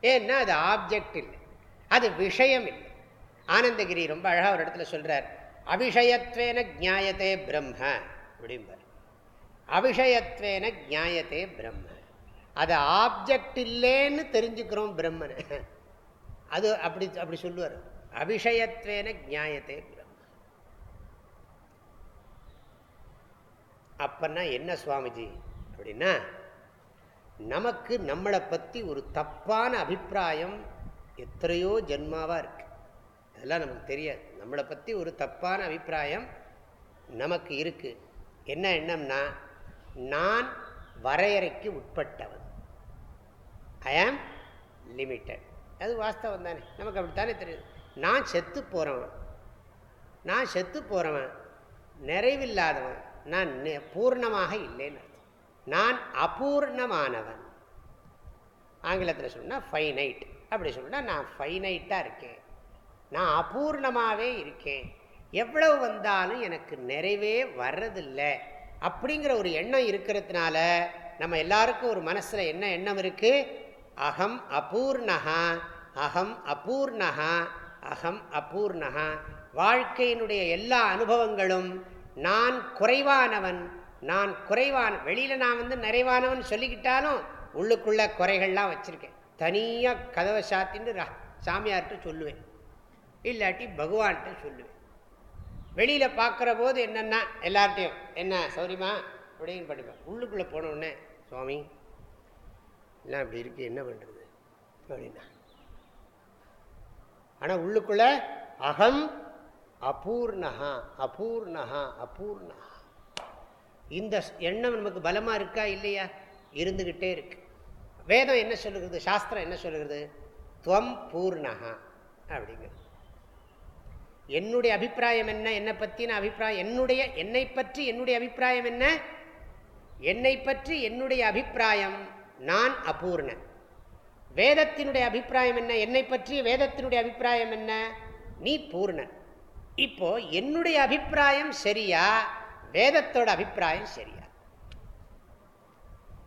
ஏன்னா அது ஆப்ஜெக்ட் இல்லை. அது விஷயம் இல்லை. ஆனந்தகிரி ரொம்ப அழகாக ஒரு இடத்துல சொல்கிறார் அபிஷயத்வேன ஜாயத்தே பிரம்ம அப்படிம்பார். அபிஷயத்வேன ஜாயத்தே பிரம்ம அது ஆப்ஜெக்ட் இல்லைன்னு தெரிஞ்சுக்கிறோம் பிரம்மனை. அது அப்படி அப்படி சொல்லுவார். அபிஷயத்வேன ஜாயத்தே பிரம்ம அப்பன்னா என்ன சுவாமிஜி அப்படின்னா நமக்கு நம்மளை பற்றி ஒரு தப்பான அபிப்பிராயம் எத்தனையோ ஜென்மாவாக இருக்குது அதெல்லாம் நமக்கு தெரியாது. நம்மளை பற்றி ஒரு தப்பான அபிப்பிராயம் நமக்கு இருக்குது என்ன எண்ணம்னா நான் வரையறைக்கு உட்பட்டவன். ஐ ஆம் லிமிட்டட் அது வாஸ்தவம் தானே. நமக்கு அப்படித்தானே தெரியுது. நான் செத்து போகிறவன் நான் செத்து போகிறவன் நிறைவில்லாதவன். நான் பூர்ணமாக இல்லைன்னு நான் அபூர்ணமானவன். ஆங்கிலத்தில் சொன்னால் ஃபைனைட் அப்படி சொன்னால் நான் ஃபைனைட்டாக இருக்கேன். நான் அபூர்ணமாகவே இருக்கேன். எவ்வளவு வந்தாலும் எனக்கு நிறைவே வர்றதில்லை. அப்படிங்கிற ஒரு எண்ணம் இருக்கிறதுனால நம்ம எல்லாருக்கும் ஒரு மனசில் என்ன எண்ணம் இருக்குது அகம் அபூர்ணகா அகம் அபூர்ணகா அகம் அபூர்ணகா வாழ்க்கையினுடைய எல்லா அனுபவங்களும் நான் குறைவானவன் நான் குறைவான வெளியில் நான் வந்து நிறைவானவன் சொல்லிக்கிட்டாலும் உள்ளுக்குள்ள குறைகள்லாம் வச்சுருக்கேன். தனியாக கதவை சாத்தின்னு சாமியார்கிட்ட சொல்லுவேன். இல்லாட்டி பகவான்கிட்ட சொல்லுவேன். வெளியில் பார்க்குற போது என்னென்னா எல்லார்ட்டையும் என்ன சௌரியமா அப்படின்னு படிப்பேன். உள்ளுக்குள்ளே போனோடனே சுவாமி எல்லாம் இப்படி இருக்கு என்ன பண்ணுறது அப்படின்னா. ஆனால் உள்ளுக்குள்ளே அகம் அபூர்ணகா அபூர்ணகா அபூர்ணகா இந்த எண்ணம் நமக்கு பலமாக இருக்கா இல்லையா? இருந்துக்கிட்டே இருக்கு. வேதம் என்ன சொல்லுகிறது? சாஸ்திரம் என்ன சொல்லுகிறது? துவம் பூர்ணகா அப்படிங்கிறது. என்னுடைய அபிப்பிராயம் என்ன? என்னை பற்றின அபிப்பிராயம் என்னுடைய என்னை பற்றி என்னுடைய அபிப்பிராயம் என்ன? என்னை பற்றி என்னுடைய அபிப்பிராயம் நான் அபூர்ணன். வேதத்தினுடைய அபிப்பிராயம் என்ன? என்னை பற்றி வேதத்தினுடைய அபிப்பிராயம் என்ன? நீ பூர்ணன். இப்போ என்னுடைய அபிப்பிராயம் சரியா? வேதத்தோட அபிப்பிராயம் சரியா?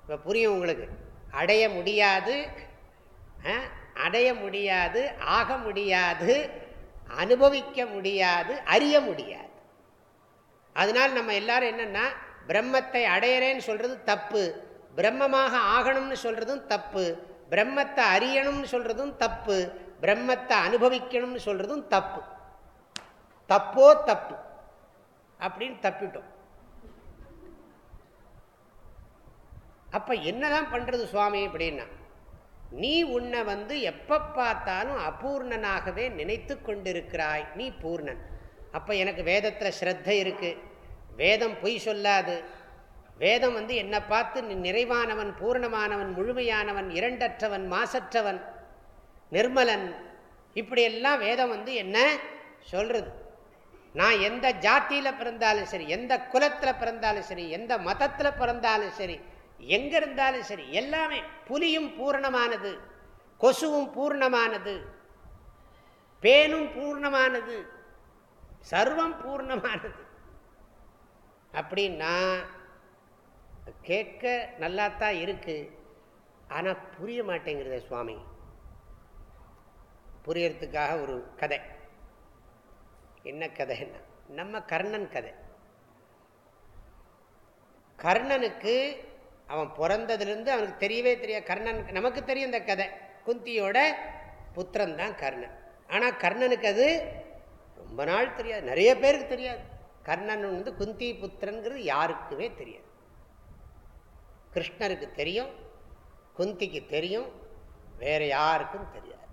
இப்போ புரியும் உங்களுக்கு. அடைய முடியாது அடைய முடியாது ஆக முடியாது அனுபவிக்க முடியாது அறிய முடியாது. அதனால் நம்ம எல்லாரும் என்னென்னா பிரம்மத்தை அடையிறேன்னு சொல்கிறது தப்பு. பிரம்மமாக ஆகணும்னு சொல்கிறதும் தப்பு. பிரம்மத்தை அறியணும்னு சொல்கிறதும் தப்பு. பிரம்மத்தை அனுபவிக்கணும்னு சொல்கிறதும் தப்பு. தப்போ தப்பு. அப்படின்னு தப்பிட்டோம். அப்போ என்னதான் பண்ணுறது சுவாமி அப்படின்னா நீ உன்னை வந்து எப்போ பார்த்தாலும் அபூர்ணனாகவே நினைத்து கொண்டிருக்கிறாய். நீ பூர்ணன். அப்போ எனக்கு வேதத்தில் ஸ்ரத்த இருக்குது வேதம் பொய் சொல்லாது. வேதம் வந்து என்னை பார்த்து நிறைவானவன் பூர்ணமானவன் முழுமையானவன் இரண்டற்றவன் மாசற்றவன் நிர்மலன். இப்படியெல்லாம் வேதம் வந்து என்ன சொல்கிறது நான் எந்த ஜாத்தியில் பிறந்தாலும் சரி எந்த குலத்தில் பிறந்தாலும் சரி எந்த மதத்தில் பிறந்தாலும் சரி எங்கே இருந்தாலும் சரி எல்லாமே புலியும் பூர்ணமானது கொசுவும் பூர்ணமானது பேனும் பூர்ணமானது சர்வம் பூர்ணமானது. அப்படின்னா கேட்க நல்லாத்தான் இருக்கு ஆனால் புரிய மாட்டேங்கிறத சுவாமி. புரியறதுக்காக ஒரு கதை. என்ன கதைன்னா நம்ம கர்ணன் கதை. கர்ணனுக்கு அவன் பிறந்ததுலேருந்து அவனுக்கு தெரியவே தெரியாது. கர்ணன் நமக்கு தெரியும் இந்த கதை. குந்தியோட புத்திரன் தான் கர்ணன். ஆனால் கர்ணனுக்கு அது ரொம்ப நாள் தெரியாது. நிறைய பேருக்கு தெரியாது. கர்ணன் வந்து குந்தி புத்திரங்கிறது யாருக்குமே தெரியாது. கிருஷ்ணருக்கு தெரியும் குந்திக்கு தெரியும் வேறு யாருக்கும் தெரியாது.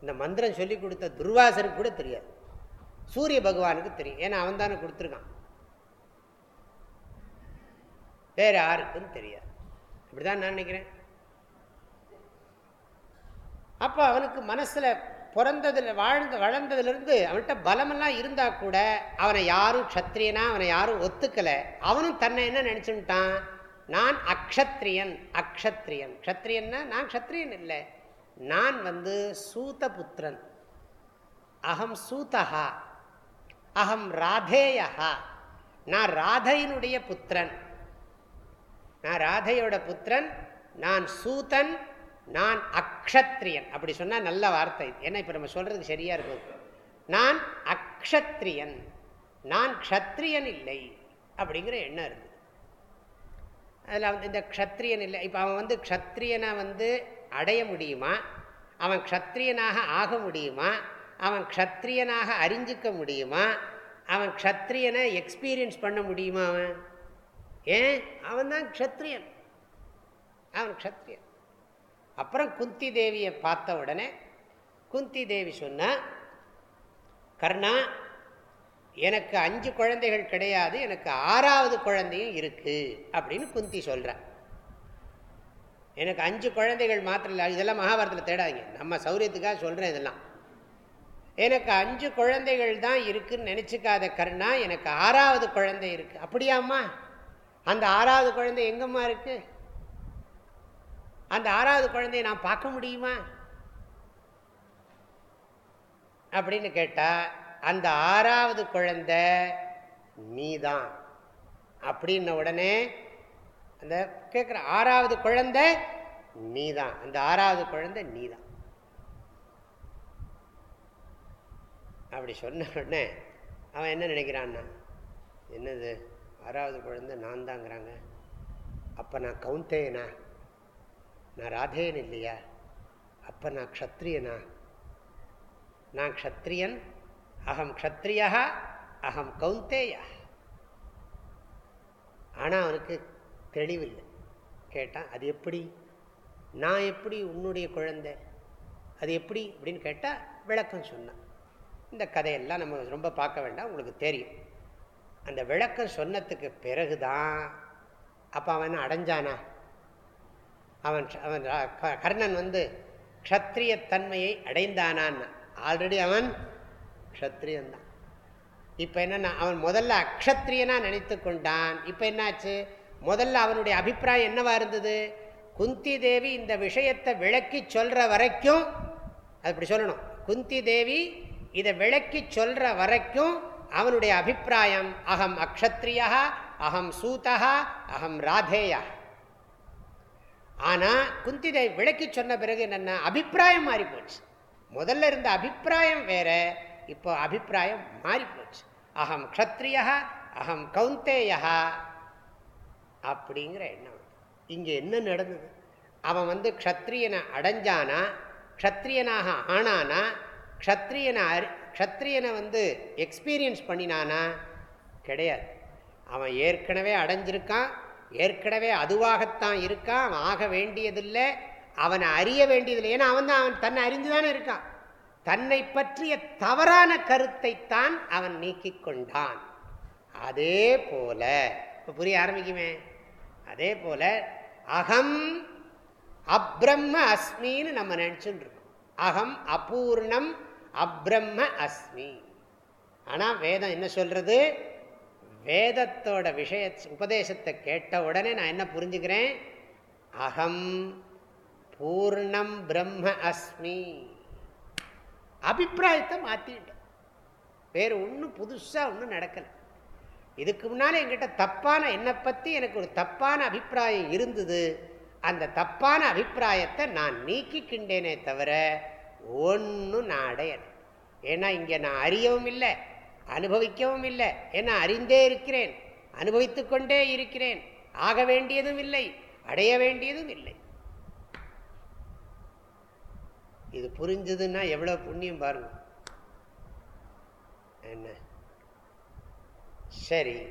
இந்த மந்திரம் சொல்லி கொடுத்த துர்வாசருக்கு கூட தெரியாது. சூரிய பகவானுக்கு தெரியும். ஏன்னா அவன் தானே கொடுத்துருக்கான். வேற யாருக்கும் தெரியாது. இப்படிதான் நான் நினைக்கிறேன். அப்போ அவனுக்கு மனசில் பிறந்ததில் வாழ்ந்து வளர்ந்ததுலேருந்து அவன்கிட்ட பலமெல்லாம் இருந்தால் கூட அவனை யாரும் க்ஷத்ரியனா அவனை யாரும் ஒத்துக்கலை. அவனும் தன்னை என்ன நினச்சுட்டான்? நான் அக்ஷத்ரியன் அக்ஷத்ரியன். க்ஷத்ரியன்னா நான் க்ஷத்ரியன் இல்லை. நான் வந்து சூதபுத்திரன். அகம் சூதகா அகம் ராதேயா நான் ராதையினுடைய புத்திரன். நான் ராதையோட புத்திரன் நான் சூதன் நான் அக்ஷத்ரியன். அப்படி சொன்னால் நல்ல வார்த்தை. ஏன்னா இப்போ நம்ம சொல்கிறதுக்கு சரியாக இருக்கும். நான் அக்ஷத்ரியன். நான் க்ஷத்ரியன் இல்லை. அப்படிங்கிற எண்ணம் இருக்குது அதில் வந்து இந்த க்ஷத்ரியன் இல்லை. இப்போ அவன் வந்து க்ஷத்ரியனை வந்து அடைய முடியுமா? அவன் க்ஷத்ரியனாக ஆக முடியுமா? அவன் க்ஷத்ரியனாக அறிஞ்சிக்க முடியுமா? அவன் க்ஷத்ரியனை எக்ஸ்பீரியன்ஸ் பண்ண முடியுமா அவன்? ஏன் அவன் தான் க்ஷத்ரியன். அவன் க்ஷத்ரியன். அப்புறம் குந்தி தேவியை பார்த்த உடனே குந்தி தேவி சொன்ன கர்ணா எனக்கு அஞ்சு குழந்தைகள் கிடையாது எனக்கு ஆறாவது குழந்தையும் இருக்குது அப்படின்னு குந்தி சொல்ற. எனக்கு அஞ்சு குழந்தைகள் மாத்திரம் இல்லை இதெல்லாம் மகாபாரதத்தில் தேடாதீங்க. நம்ம சௌரியத்துக்காக சொல்கிறேன் இதெல்லாம். எனக்கு அஞ்சு குழந்தைகள் தான் இருக்குன்னு நினச்சிக்காத கருணா எனக்கு ஆறாவது குழந்தை இருக்குது அப்படியாம்மா? அந்த ஆறாவது குழந்தை எங்கம்மா இருக்கு? அந்த ஆறாவது குழந்தைய நான் பார்க்க முடியுமா? அப்படின்னு கேட்டால் அந்த ஆறாவது குழந்தை நீதான். அப்படின்ன உடனே அந்த கேட்குற ஆறாவது குழந்தை நீதான். அந்த ஆறாவது குழந்தை நீதான். அப்படி சொன்ன உடனே அவன் என்ன நினைக்கிறான்னா என்னது? ஆறாவது குழந்தை நான் தாங்கிறாங்க அப்போ நான் கவுந்தேனா நான் ராதேயன் இல்லையா? அப்போ நான் க்ஷத்ரியனா? நான் க்ஷத்ரியன் அகம் க்ஷத்ரியா அகம் கவுந்தேயா? ஆனால் அவனுக்கு தெளிவில்லை. கேட்டான் அது எப்படி? நான் எப்படி உன்னுடைய குழந்தை? அது எப்படி? அப்படின்னு கேட்டால் விளக்கம் சொன்னான். இந்த கதையெல்லாம் நம்ம ரொம்ப பார்க்க வேண்டாம் உங்களுக்கு தெரியும். அந்த விளக்கம் சொன்னதுக்கு பிறகு தான் அப்போ அவன் அடைஞ்சானா? அவன் அவன் கர்ணன் வந்து க்ஷத்ரியத்தன்மையை அடைந்தானான்னு ஆல்ரெடி அவன் க்ஷத்ரியன்தான். இப்போ என்னென்னா அவன் முதல்ல அக்ஷத்ரியனாக நினைத்து கொண்டான். இப்போ என்னாச்சு? முதல்ல அவனுடைய அபிப்பிராயம் என்னவா இருந்தது? குந்தி தேவி இந்த விஷயத்தை விளக்கி சொல்கிற வரைக்கும் அது இப்படி சொல்லணும். குந்தி தேவி இதை விளக்கி சொல்கிற வரைக்கும் அவனுடைய அபிப்பிராயம் அகம் அக்ஷத்ரியா அகம் சூதா அகம் ராதேயா. ஆனால் குந்திதை விளக்கி சொன்ன பிறகு என்னென்ன? அபிப்பிராயம் மாறி போச்சு முதல்ல இருந்த அபிப்பிராயம் வேற இப்போ அபிப்பிராயம் மாறி போச்சு அகம் க்ஷத்ரியா அகம் கவுந்தேயா அப்படிங்கிற எண்ணம். இங்கே என்ன நடந்தது? அவன் வந்து க்ஷத்ரியனை அடைஞ்சானா? க்ஷத்ரியனாக ஆனானா? க்ஷத்ரியனை க்ஷத்ரியனை வந்து எக்ஸ்பீரியன்ஸ் பண்ணினானா? கிடையாது. அவன் ஏற்கனவே அடைஞ்சிருக்கான் ஏற்கனவே அதுவாகத்தான் இருக்கான் அவன் ஆக வேண்டியதில்லை அவனை அறிய வேண்டியதில்லை. ஏன்னா அவன் தான் அவன் தன்னை அறிந்து தானே இருக்கான். தன்னை பற்றிய தவறான கருத்தைத்தான் அவன் நீக்கி கொண்டான். அதே போல இப்போ புரிய ஆரம்பிக்குமே. அதே போல அகம் அப்ரம்ம அஸ்மின்னு நம்ம நினச்சுன்னு இருக்கோம். அகம் அபூர்ணம் அப்ரம்ம அஸ்மி. ஆனால் வேதம் என்ன சொல்கிறது வேதத்தோட விஷய உபதேசத்தை கேட்ட உடனே நான் என்ன புரிஞ்சுக்கிறேன்? அகம் பூர்ணம் பிரம்ம அஸ்மி. அபிப்பிராயத்தை மாற்றிட்டேன் வேறு ஒன்றும் புதுசாக ஒன்றும் நடக்கலை. இதுக்கு முன்னால் என்கிட்ட தப்பான என்னை பற்றி எனக்கு ஒரு தப்பான அபிப்பிராயம் இருந்தது. அந்த தப்பான அபிப்பிராயத்தை நான் நீக்கிக்கின்றேனே தவிர ஒன்றும் நான் அடையலை. ஏன்னா இங்கே நான் அறியவும் இல்லை அனுபவிக்கவும் இல்லை. ஏன்னா அறிந்தே இருக்கிறேன் அனுபவித்து கொண்டே இருக்கிறேன். ஆக வேண்டியதும் இல்லை அடைய வேண்டியதும் இல்லை. இது புரிஞ்சதுன்னா எவ்வளோ புண்ணியம் பாருங்க. என்ன? சரி.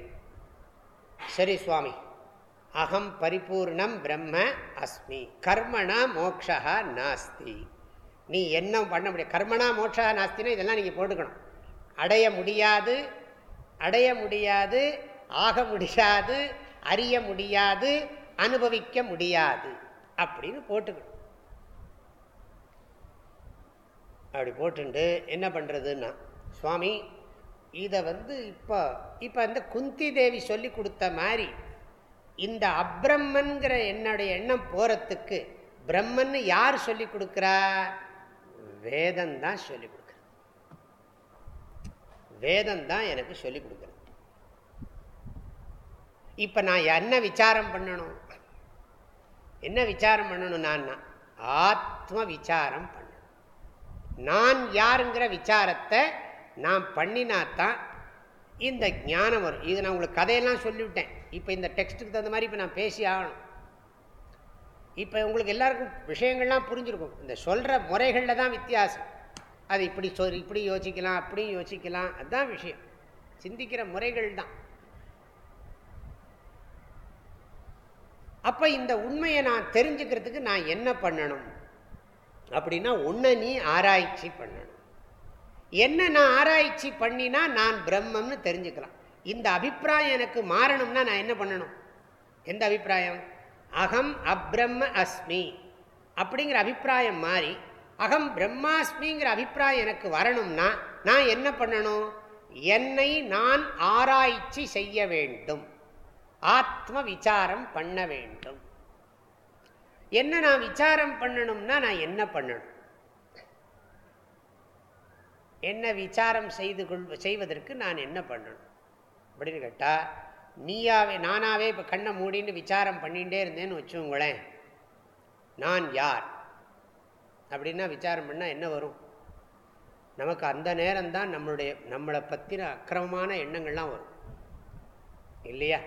சரி சுவாமி. அகம் பரிபூர்ணம் பிரம்ம அஸ்மி. கர்மணா மோக்ஷா நாஸ்தி. நீ என்ன பண்ண முடியும்? கர்மணா மோட்சா நாஸ்தினா இதெல்லாம் நீங்கள் போட்டுக்கணும். அடைய முடியாது அடைய முடியாது ஆக முடியாது அறிய முடியாது அனுபவிக்க முடியாது. அப்படின்னு போட்டுக்கணும். அப்படி போட்டுண்டு என்ன பண்ணுறதுன்னா சுவாமி இதை வந்து இப்போ இப்போ அந்த குந்தி தேவி சொல்லி கொடுத்த மாதிரி இந்த அப்ரம்மன்கிற என்னுடைய எண்ணம் போகிறதுக்கு பிரம்மன்னு யார் சொல்லி கொடுக்குறா? வேதம் தான் சொல்லி கொடுக்குறது வேதம் தான் எனக்கு சொல்லி கொடுக்குறது இப்போ நான் என்ன விசாரம் பண்ணணும்? என்ன விசாரம் பண்ணணும் நான் ஆத்ம விசாரம் பண்ணணும். நான் யாருங்கிற விசாரத்தை நான் பண்ணினாத்தான் இந்த ஞானம் வரும். இது நான் உங்களுக்கு கதையெல்லாம் சொல்லிவிட்டேன். இப்போ இந்த டெக்ஸ்ட்டுக்கு தகுந்த மாதிரி இப்போ நான் பேசி ஆகணும். இப்போ உங்களுக்கு எல்லாருக்கும் விஷயங்கள்லாம் புரிஞ்சிருக்கும். இந்த சொல்கிற முறைகளில் தான் வித்தியாசம். அது இப்படி சொல் இப்படி யோசிக்கலாம் அப்படி யோசிக்கலாம். அதுதான் விஷயம். சிந்திக்கிற முறைகள் தான். அப்போ இந்த உண்மையை நான் தெரிஞ்சுக்கிறதுக்கு நான் என்ன பண்ணணும்? அப்படின்னா உன்னை நீ ஆராய்ச்சி பண்ணணும். என்ன நான் ஆராய்ச்சி பண்ணினா நான் பிரம்மம்னு தெரிஞ்சுக்கலாம். இந்த அபிப்பிராயம் எனக்கு மாறணும்னா நான் என்ன பண்ணணும்? எந்த அபிப்பிராயம்? அகம் அப்ரம்ம அஸ்மி அப்படிங்கிற அபிப்பிராயம் மாறி அகம் பிரம்மாஸ்மிங்கிற அபிப்பிராயம் எனக்கு வரணும்னா நான் என்ன பண்ணணும்? என்னை நான் ஆராய்ச்சி செய்ய வேண்டும். ஆத்ம விசாரம் பண்ண வேண்டும். என்ன நான் விசாரம் பண்ணணும்னா நான் என்ன பண்ணணும்? என்ன விசாரம் செய்து கொள் செய்வதற்கு நான் என்ன பண்ணணும்? அப்படின்னு கேட்டால் நீயாவே நானாவே இப்போ கண்ணை மூடின்னு விசாரம் பண்ணிகிட்டே இருந்தேன்னு வச்சுங்களேன் நான் யார்? அப்படின்னா விசாரம் பண்ணால் என்ன வரும்? நமக்கு அந்த நேரம்தான் நம்மளுடைய நம்மளை பற்றின அக்கிரமமான எண்ணங்கள்லாம் வரும். இல்லையா?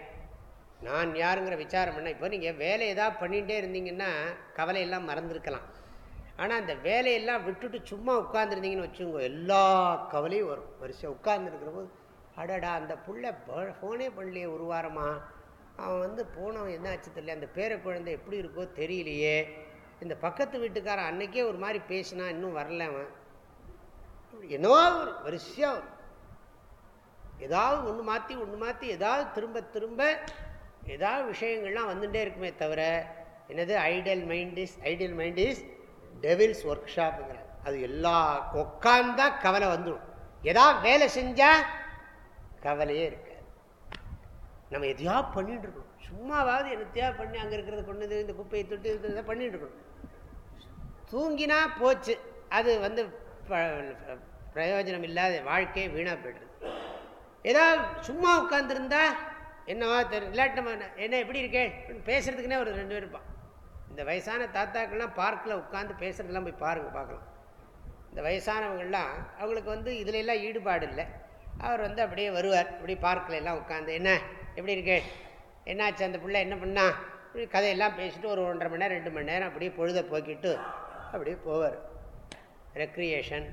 நான் யாருங்கிற விசாரம் பண்ண இப்போ நீங்கள் வேலை ஏதாவது பண்ணிகிட்டே இருந்தீங்கன்னா கவலையெல்லாம் மறந்துருக்கலாம். ஆனால் அந்த வேலையெல்லாம் விட்டுட்டு சும்மா உட்காந்துருந்தீங்கன்னு வச்சுக்கோங்க எல்லா கவலையும் வரும். வரிசையாக உட்கார்ந்துருக்கிற போது அடடா அந்த புள்ள ஃபோனே பண்ணலையே ஒரு வாரமா? அவன் வந்து போனவன் என்ன ஆச்சு தெரியல அந்த பேர குழந்தை எப்படி இருக்கோ தெரியலையே. இந்த பக்கத்து வீட்டுக்காரன் அன்னைக்கே ஒரு மாதிரி பேசினா இன்னும் வரல அவன். என்னோ ஒரு வரிசையாக ஏதாவது ஒன்று மாற்றி ஒன்று மாற்றி ஏதாவது திரும்ப திரும்ப ஏதாவது விஷயங்கள்லாம் வந்துட்டே இருக்குமே தவிர என்னது idle mind is idle mind is devil's work ஷாப்புங்கிற அது எல்லா உட்காந்தா கவலை வந்துடும் ஏதாவது வேலை செஞ்சால் கவலையே இருக்காது. நம்ம எதையா பண்ணிட்டு இருக்கணும். சும்மாவாவது என்னத்தையா பண்ணி அங்கே இருக்கிறத கொண்டு இந்த குப்பையை தொட்டு இருக்கிறத பண்ணிட்டு இருக்கணும். தூங்கினா போச்சு. அது வந்து பிரயோஜனம் இல்லாத வாழ்க்கையை வீணாக போய்டுறது ஏதாவது சும்மா உட்காந்துருந்தா என்னவா தெரியும்? இல்லாட்டி நம்ம என்ன எப்படி இருக்கே? பேசுறதுக்குன்னே ஒரு ரெண்டு பேர் இருப்பான். இந்த வயசான தாத்தாக்கள்லாம் பார்க்கில் உட்காந்து பேசுகிறதெல்லாம் போய் பாருங்கள் பார்க்கலாம். இந்த வயசானவங்கள்லாம் அவங்களுக்கு வந்து இதுலெல்லாம் ஈடுபாடு இல்லை. அவர் வந்து அப்படியே வருவார். இப்படி பார்க்கில் எல்லாம் உட்காந்து என்ன? எப்படி இருக்கு? என்னாச்சு? அந்த பிள்ளை என்ன பண்ணா? கதையெல்லாம் பேசிட்டு ஒரு ஒன்றரை மணி நேரம் ரெண்டு மணி நேரம் அப்படியே பொழுதை போக்கிட்டு அப்படியே போவார். ரெக்ரியேஷன்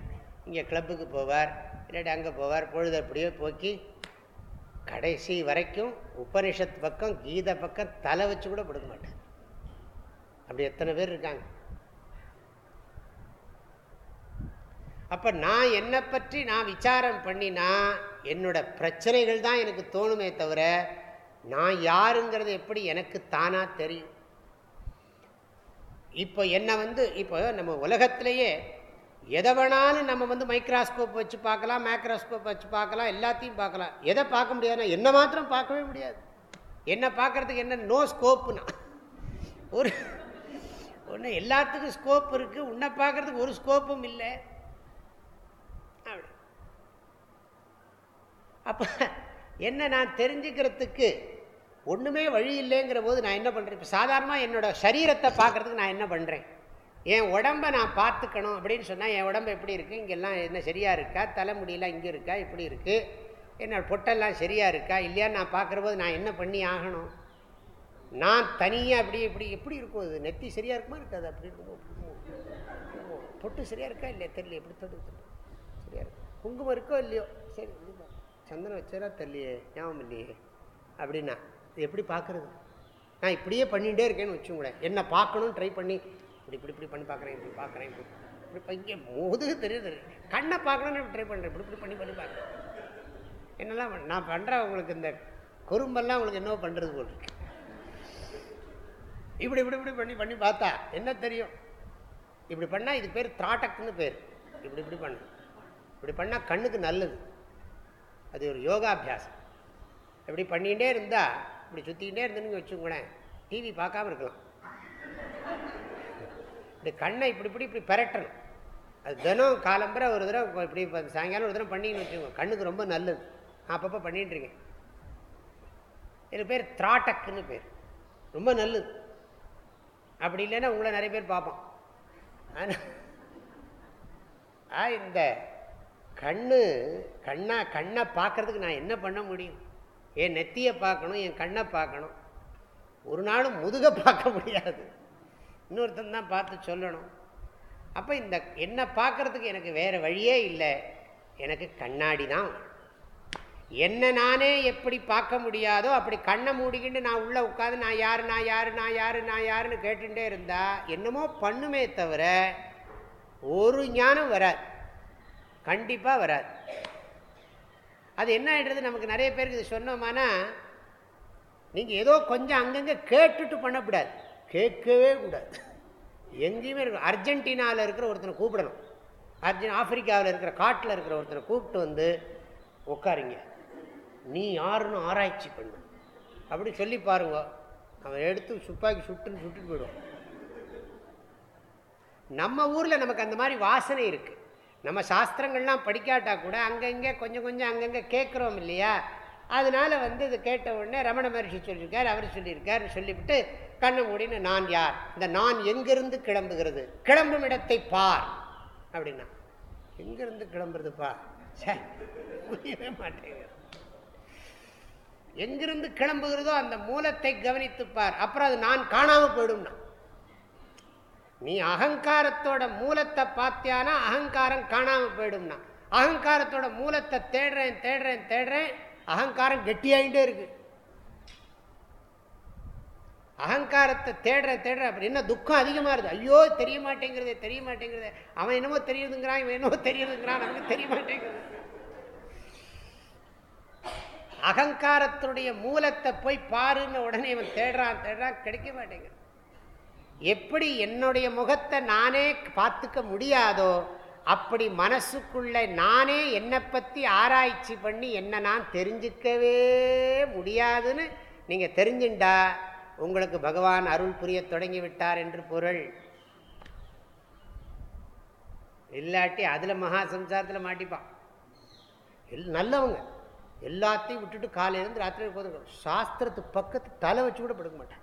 இங்கே கிளப்புக்கு போவார் இல்லாட்டி அங்கே போவார். பொழுது அப்படியே போக்கி கடைசி வரைக்கும் உபனிஷத் பக்கம் கீதை பக்கம் தலை வச்சு கூட கொடுக்க மாட்டார். அப்படி எத்தனை பேர் இருக்காங்க? அப்போ நான் என்னை பற்றி நான் விசாரம் பண்ணினா என்னோட பிரச்சனைகள் தான் எனக்கு தோணுமே தவிர நான் யாருங்கிறது எப்படி எனக்கு தானாக தெரியும். இப்போ என்னை வந்து இப்போ நம்ம உலகத்திலேயே எதை வேணாலும் நம்ம வந்து மைக்ராஸ்கோப் வச்சு பார்க்கலாம் மேக்ராஸ்கோப் வச்சு பார்க்கலாம் எல்லாத்தையும் பார்க்கலாம். எதை பார்க்க முடியாதுன்னா என்ன மாத்திரம் பார்க்கவே முடியாது. என்ன பார்க்கறதுக்கு என்ன நோ ஸ்கோப்புனா ஒரு ஒன்று எல்லாத்துக்கும் ஸ்கோப் இருக்குது உன்னை பார்க்கறதுக்கு ஒரு ஸ்கோப்பும் இல்லை அப்படி அப்போ என்ன நான் தெரிஞ்சுக்கிறதுக்கு ஒன்றுமே வழி இல்லைங்கிற போது நான் என்ன பண்ணுறேன் இப்போ சாதாரணமாக என்னோட சரீரத்தை பார்க்குறதுக்கு நான் என்ன பண்ணுறேன் என் உடம்பை நான் பார்த்துக்கணும் அப்படின்னு சொன்னால் என் உடம்பு எப்படி இருக்குது இங்கெல்லாம் என்ன சரியாக இருக்கா? தலைமுடியெல்லாம் இங்கே இருக்கா? இப்படி இருக்குது என்னோடய பொட்டெல்லாம் சரியாக இருக்கா? இல்லையான்னு நான் பார்க்குற போது நான் என்ன பண்ணி ஆகணும்? நான் தனியாக அப்படி இப்படி எப்படி இருக்கும் அது? நெத்தி சரியாக இருக்குமா இருக்காது? அப்படி இருக்குமோ? பொட்டு சரியாக இருக்கா இல்லையா? தெரியல எப்படி தொட்டு சரியாக இருக்கும் குங்குமம் இருக்கோ இல்லையோ? சரி சந்தனம் வச்சதா தெரியலையே ஞாபகம் இல்லையே? அப்படின்னா இது எப்படி பார்க்குறது? நான் இப்படியே பண்ணிகிட்டே இருக்கேன்னு வச்சுங்களேன் என்ன பார்க்கணும்னு ட்ரை பண்ணி இப்படி இப்படி இப்படி பண்ணி பார்க்குறேன் இப்படி பார்க்குறேன் இப்படி இப்படி இங்கே முதுகு தெரியுது. கண்ணை பார்க்கணும்னு ட்ரை பண்ணுறேன் இப்படி இப்படி பண்ணி பண்ணி பார்க்குறேன். என்னெல்லாம் நான் பண்ணுறேன் உங்களுக்கு இந்த குறும்பெல்லாம் உங்களுக்கு என்ன பண்ணுறது போல் இருக்கு. இப்படி இப்படி இப்படி பண்ணி பண்ணி பார்த்தா என்ன தெரியும்? இப்படி பண்ணால் இது பேர் திராட்டக்குன்னு பேர். இப்படி இப்படி பண்ணு. இப்படி பண்ணால் கண்ணுக்கு நல்லது. அது ஒரு யோகாபியாசம். இப்படி பண்ணிகிட்டே இருந்தால் இப்படி சுற்றிக்கிட்டே இருந்துன்னு வச்சுக்கோங்களேன் டிவி பார்க்காம இருக்கலாம். இந்த கண்ணை இப்படி இப்படி இப்படி பெரட்டணும். அது தினம் காலம்புற ஒரு தடவை இப்படி இப்போ சாயங்காலம் ஒரு தடவை பண்ணிங்கன்னு வச்சுக்கோங்க. கண்ணுக்கு ரொம்ப நல்லது. நான் அப்பப்போ பண்ணிகிட்டு இருக்கேன். இது பேர் திராட்டக்குன்னு பேர். ரொம்ப நல்லது. அப்படி இல்லைன்னா உங்களை நிறைய பேர் பார்ப்போம் இந்த கண்ணு கண்ணா கண்ணை பார்க்கறதுக்கு நான் என்ன பண்ண முடியும்? என் நெத்தியை பார்க்கணும் என் கண்ணை பார்க்கணும். ஒரு நாளும் முதுக பார்க்க முடியாது. இன்னொருத்தன் தான் பார்த்து சொல்லணும். அப்போ இந்த என்னை பார்க்கறதுக்கு எனக்கு வேறு வழியே இல்லை. எனக்கு கண்ணாடி தான் என்ன நானே எப்படி பார்க்க முடியாதோ அப்படி கண்ணை மூடிக்கிட்டு நான் உள்ளே உட்காந்து நான் யார் நான் யார் நான் யார் நான் யாருன்னு கேட்டுகிட்டே இருந்தால் என்னமோ பண்ணுமே தவிர ஒரு ஞானம் வராது. கண்டிப்பாக வராது. அது என்ன ஆகிடுறது நமக்கு நிறைய பேருக்கு இது சொன்னோமானா நீங்கள் ஏதோ கொஞ்சம் அங்கங்கே கேட்டுட்டு பண்ணக்கூடாது. கேட்கவே கூடாது. எங்கேயுமே இருக்கும் அர்ஜென்டினாவில் இருக்கிற ஒருத்தனை கூப்பிடணும். அர்ஜென்ட் ஆப்பிரிக்காவில் இருக்கிற காட்டில் இருக்கிற ஒருத்தனை கூப்பிட்டு வந்து உட்காருங்க. நீ யாருன்னு ஆராய்ச்சி பண்ணு. அப்படி சொல்லி பாருங்க. அவன் எடுத்து சுப்பாக்கி சுட்டுன்னு சுட்டுட்டு போயிடுவோம் நம்ம ஊரில் நமக்கு அந்த மாதிரி வாசனை இருக்குது நம்ம சாஸ்திரங்கள்லாம் படிக்காட்டா கூட அங்கங்கே கொஞ்சம் கொஞ்சம் அங்கங்கே கேட்குறோம் இல்லையா? அதனால் வந்து இது கேட்ட உடனே ரமண மகர்ஷி சொல்லியிருக்கார் அவர் சொல்லியிருக்கார் சொல்லிவிட்டு கண்ணை மூடின்னு நான் யார்? இந்த நான் எங்கிருந்து கிளம்புகிறது? கிளம்பும் இடத்தை பார். அப்படின்னா எங்கிருந்து கிளம்புறதுப்பா புரியவே மாட்டேங்குது. எங்கிருந்து கிளம்புகிறதோ அந்த மூலத்தை கவனித்துப்பார் அப்புறம் அது நான் காணாமல் போயிடும்னா. நீ அகங்காரத்தோட மூலத்தை பார்த்தியானா அகங்காரம் காணாம போயிடும்னா. அகங்காரத்தோட மூலத்தை தேடுறேன் தேடுறேன் தேடுறேன் அகங்காரம் கெட்டியாயிட்டே இருக்கு. அகங்காரத்தை தேடுற தேடுற அப்படி என்ன துக்கம் அதிகமாக இருக்குது ஐயோ தெரிய மாட்டேங்கிறதே தெரிய மாட்டேங்கிறதே. அவன் என்னமோ தெரியுதுங்கிறான் இவன் என்னமோ தெரியுதுங்கிறான் நமக்கு தெரிய மாட்டேங்கிறது அகங்காரத்துடைய மூலத்தை போய் பாருன்னு உடனே இவன் தேடுறான் தேடுறான் கிடைக்க மாட்டேங்கிறது எப்படி என்னுடைய முகத்தை நானே பார்த்துக்க முடியாதோ அப்படி மனசுக்குள்ள நானே என்னை பற்றி ஆராய்ச்சி பண்ணி என்ன நான் தெரிஞ்சுக்கவே முடியாதுன்னு நீங்கள் தெரிஞ்சுண்டா உங்களுக்கு பகவான் அருள் புரிய தொடங்கி விட்டார் என்று பொருள். இல்லாட்டி அதில் மகா சம்சாரத்தில் மாட்டிப்பான். எல் நல்லவங்க. எல்லாத்தையும் விட்டுட்டு காலையிலேருந்து ராத்திரி போதும் சாஸ்திரத்து பக்கத்து தலை வச்சு கூட படுக்க மாட்டான்.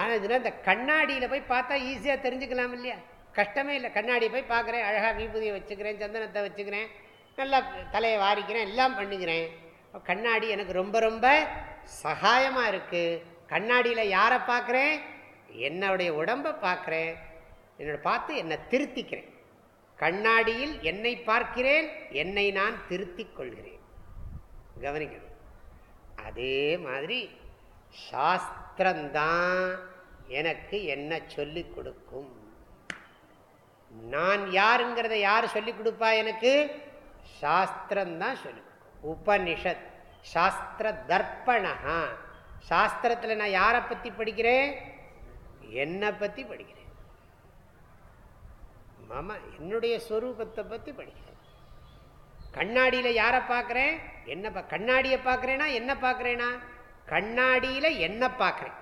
ஆனால் இதில் இந்த கண்ணாடியில் போய் பார்த்தா ஈஸியாக தெரிஞ்சுக்கலாம் இல்லையா? கஷ்டமே இல்லை. கண்ணாடி போய் பார்க்குறேன். அழகாக வீபூதியை வச்சுக்கிறேன் சந்தனத்தை வச்சுக்கிறேன். நல்லா தலையை வாரிக்கிறேன் எல்லாம் பண்ணிக்கிறேன். கண்ணாடி எனக்கு ரொம்ப ரொம்ப சகாயமாக இருக்குது கண்ணாடியில் யாரை பார்க்குறேன்? என்னுடைய உடம்பை பார்க்குறேன். என்னோட பார்த்து என்னை திருத்திக்கிறேன். கண்ணாடியில் என்னை பார்க்கிறேன் என்னை நான் திருத்திக் கொள்கிறேன். கவனிக்கணும். அதே மாதிரி சாஸ்திரம்தான் எனக்கு என்ன சொல்லி கொடுக்கும்? நான் யாருங்கிறத யார் சொல்லி கொடுப்பா எனக்கு? சாஸ்திரம்தான் சொல்லி கொடுக்கும். உபனிஷத் சாஸ்திர தர்ப்பணா சாஸ்திரத்தில் நான் யாரை பற்றி படிக்கிறேன்? என்னை பற்றி படிக்கிறேன். மம என்னுடைய ஸ்வரூபத்தை பற்றி படிக்கிறேன். கண்ணாடியில் யாரை பார்க்குறேன்? என்ன கண்ணாடியை பார்க்குறேனா? என்ன பார்க்குறேனா? கண்ணாடியில் என்ன பார்க்குறேன்.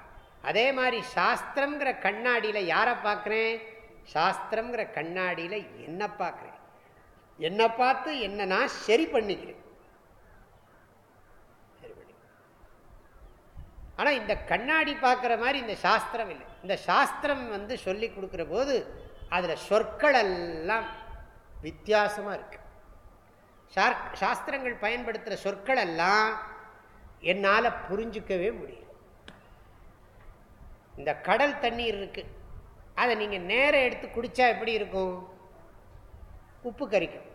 அதே மாதிரி சாஸ்திரங்கிற கண்ணாடியில் யாரை பார்க்குறேன்? சாஸ்திரங்கிற கண்ணாடியில் என்ன பார்க்குறேன். என்னை பார்த்து என்ன நான் சரி பண்ணிக்கிறேன். ஆனால் இந்த கண்ணாடி பார்க்குற மாதிரி இந்த சாஸ்திரம் இல்லை. இந்த சாஸ்திரம் வந்து சொல்லி கொடுக்குற போது அதில் சொற்கள் எல்லாம் வித்தியாசமாக இருக்கு சாஸ்திரங்கள் பயன்படுத்துகிற சொற்கள் எல்லாம் என்னால் புரிஞ்சிக்கவே முடியல. இந்த கடல் தண்ணீர் இருக்கு. அதை நீங்கள் நேரம் எடுத்து குடித்தா எப்படி இருக்கும்? உப்பு கறிக்கும்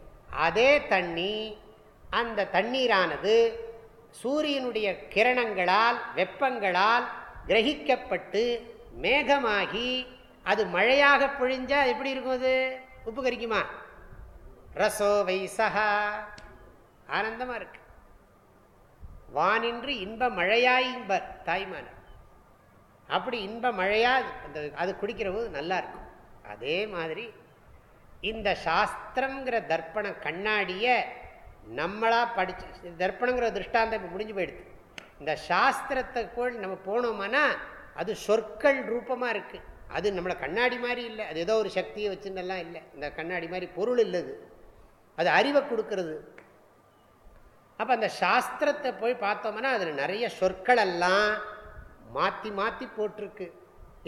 அதே தண்ணி அந்த தண்ணீரானது சூரியனுடைய கிரணங்களால் வெப்பங்களால் கிரகிக்கப்பட்டு மேகமாகி அது மழையாக பொழிஞ்சால் எப்படி இருக்கும் அது? உப்பு கரிக்குமா? ரசோ வைசகா ஆனந்தமா இருக்கு. வானின்று இன்ப மழையாயின்பர் தாய்மான. அப்படி இன்ப மழையா அந்த அது குடிக்கிற போது நல்லா இருக்கும் அதே மாதிரி இந்த சாஸ்திரங்கிற தர்ப்பண கண்ணாடியை நம்மளா படிச்சு தர்ப்பணங்கிற திருஷ்டாந்தம் இப்போ முடிஞ்சு போயிடுது. இந்த சாஸ்திரத்தை கூட நம்ம போனோம்னா அது சொற்கள் ரூபமாக இருக்குது அது நம்மளை கண்ணாடி மாதிரி இல்லை அது ஏதோ ஒரு சக்தியை வச்சுன்னெல்லாம் இல்லை. இந்த கண்ணாடி மாதிரி பொருள் இல்லது. அது அறிவை கொடுக்கறது. அப்போ அந்த சாஸ்திரத்தை போய் பார்த்தோம்னா அதில் நிறைய சொற்கள் எல்லாம் மாற்றி மாற்றி போட்டிருக்கு.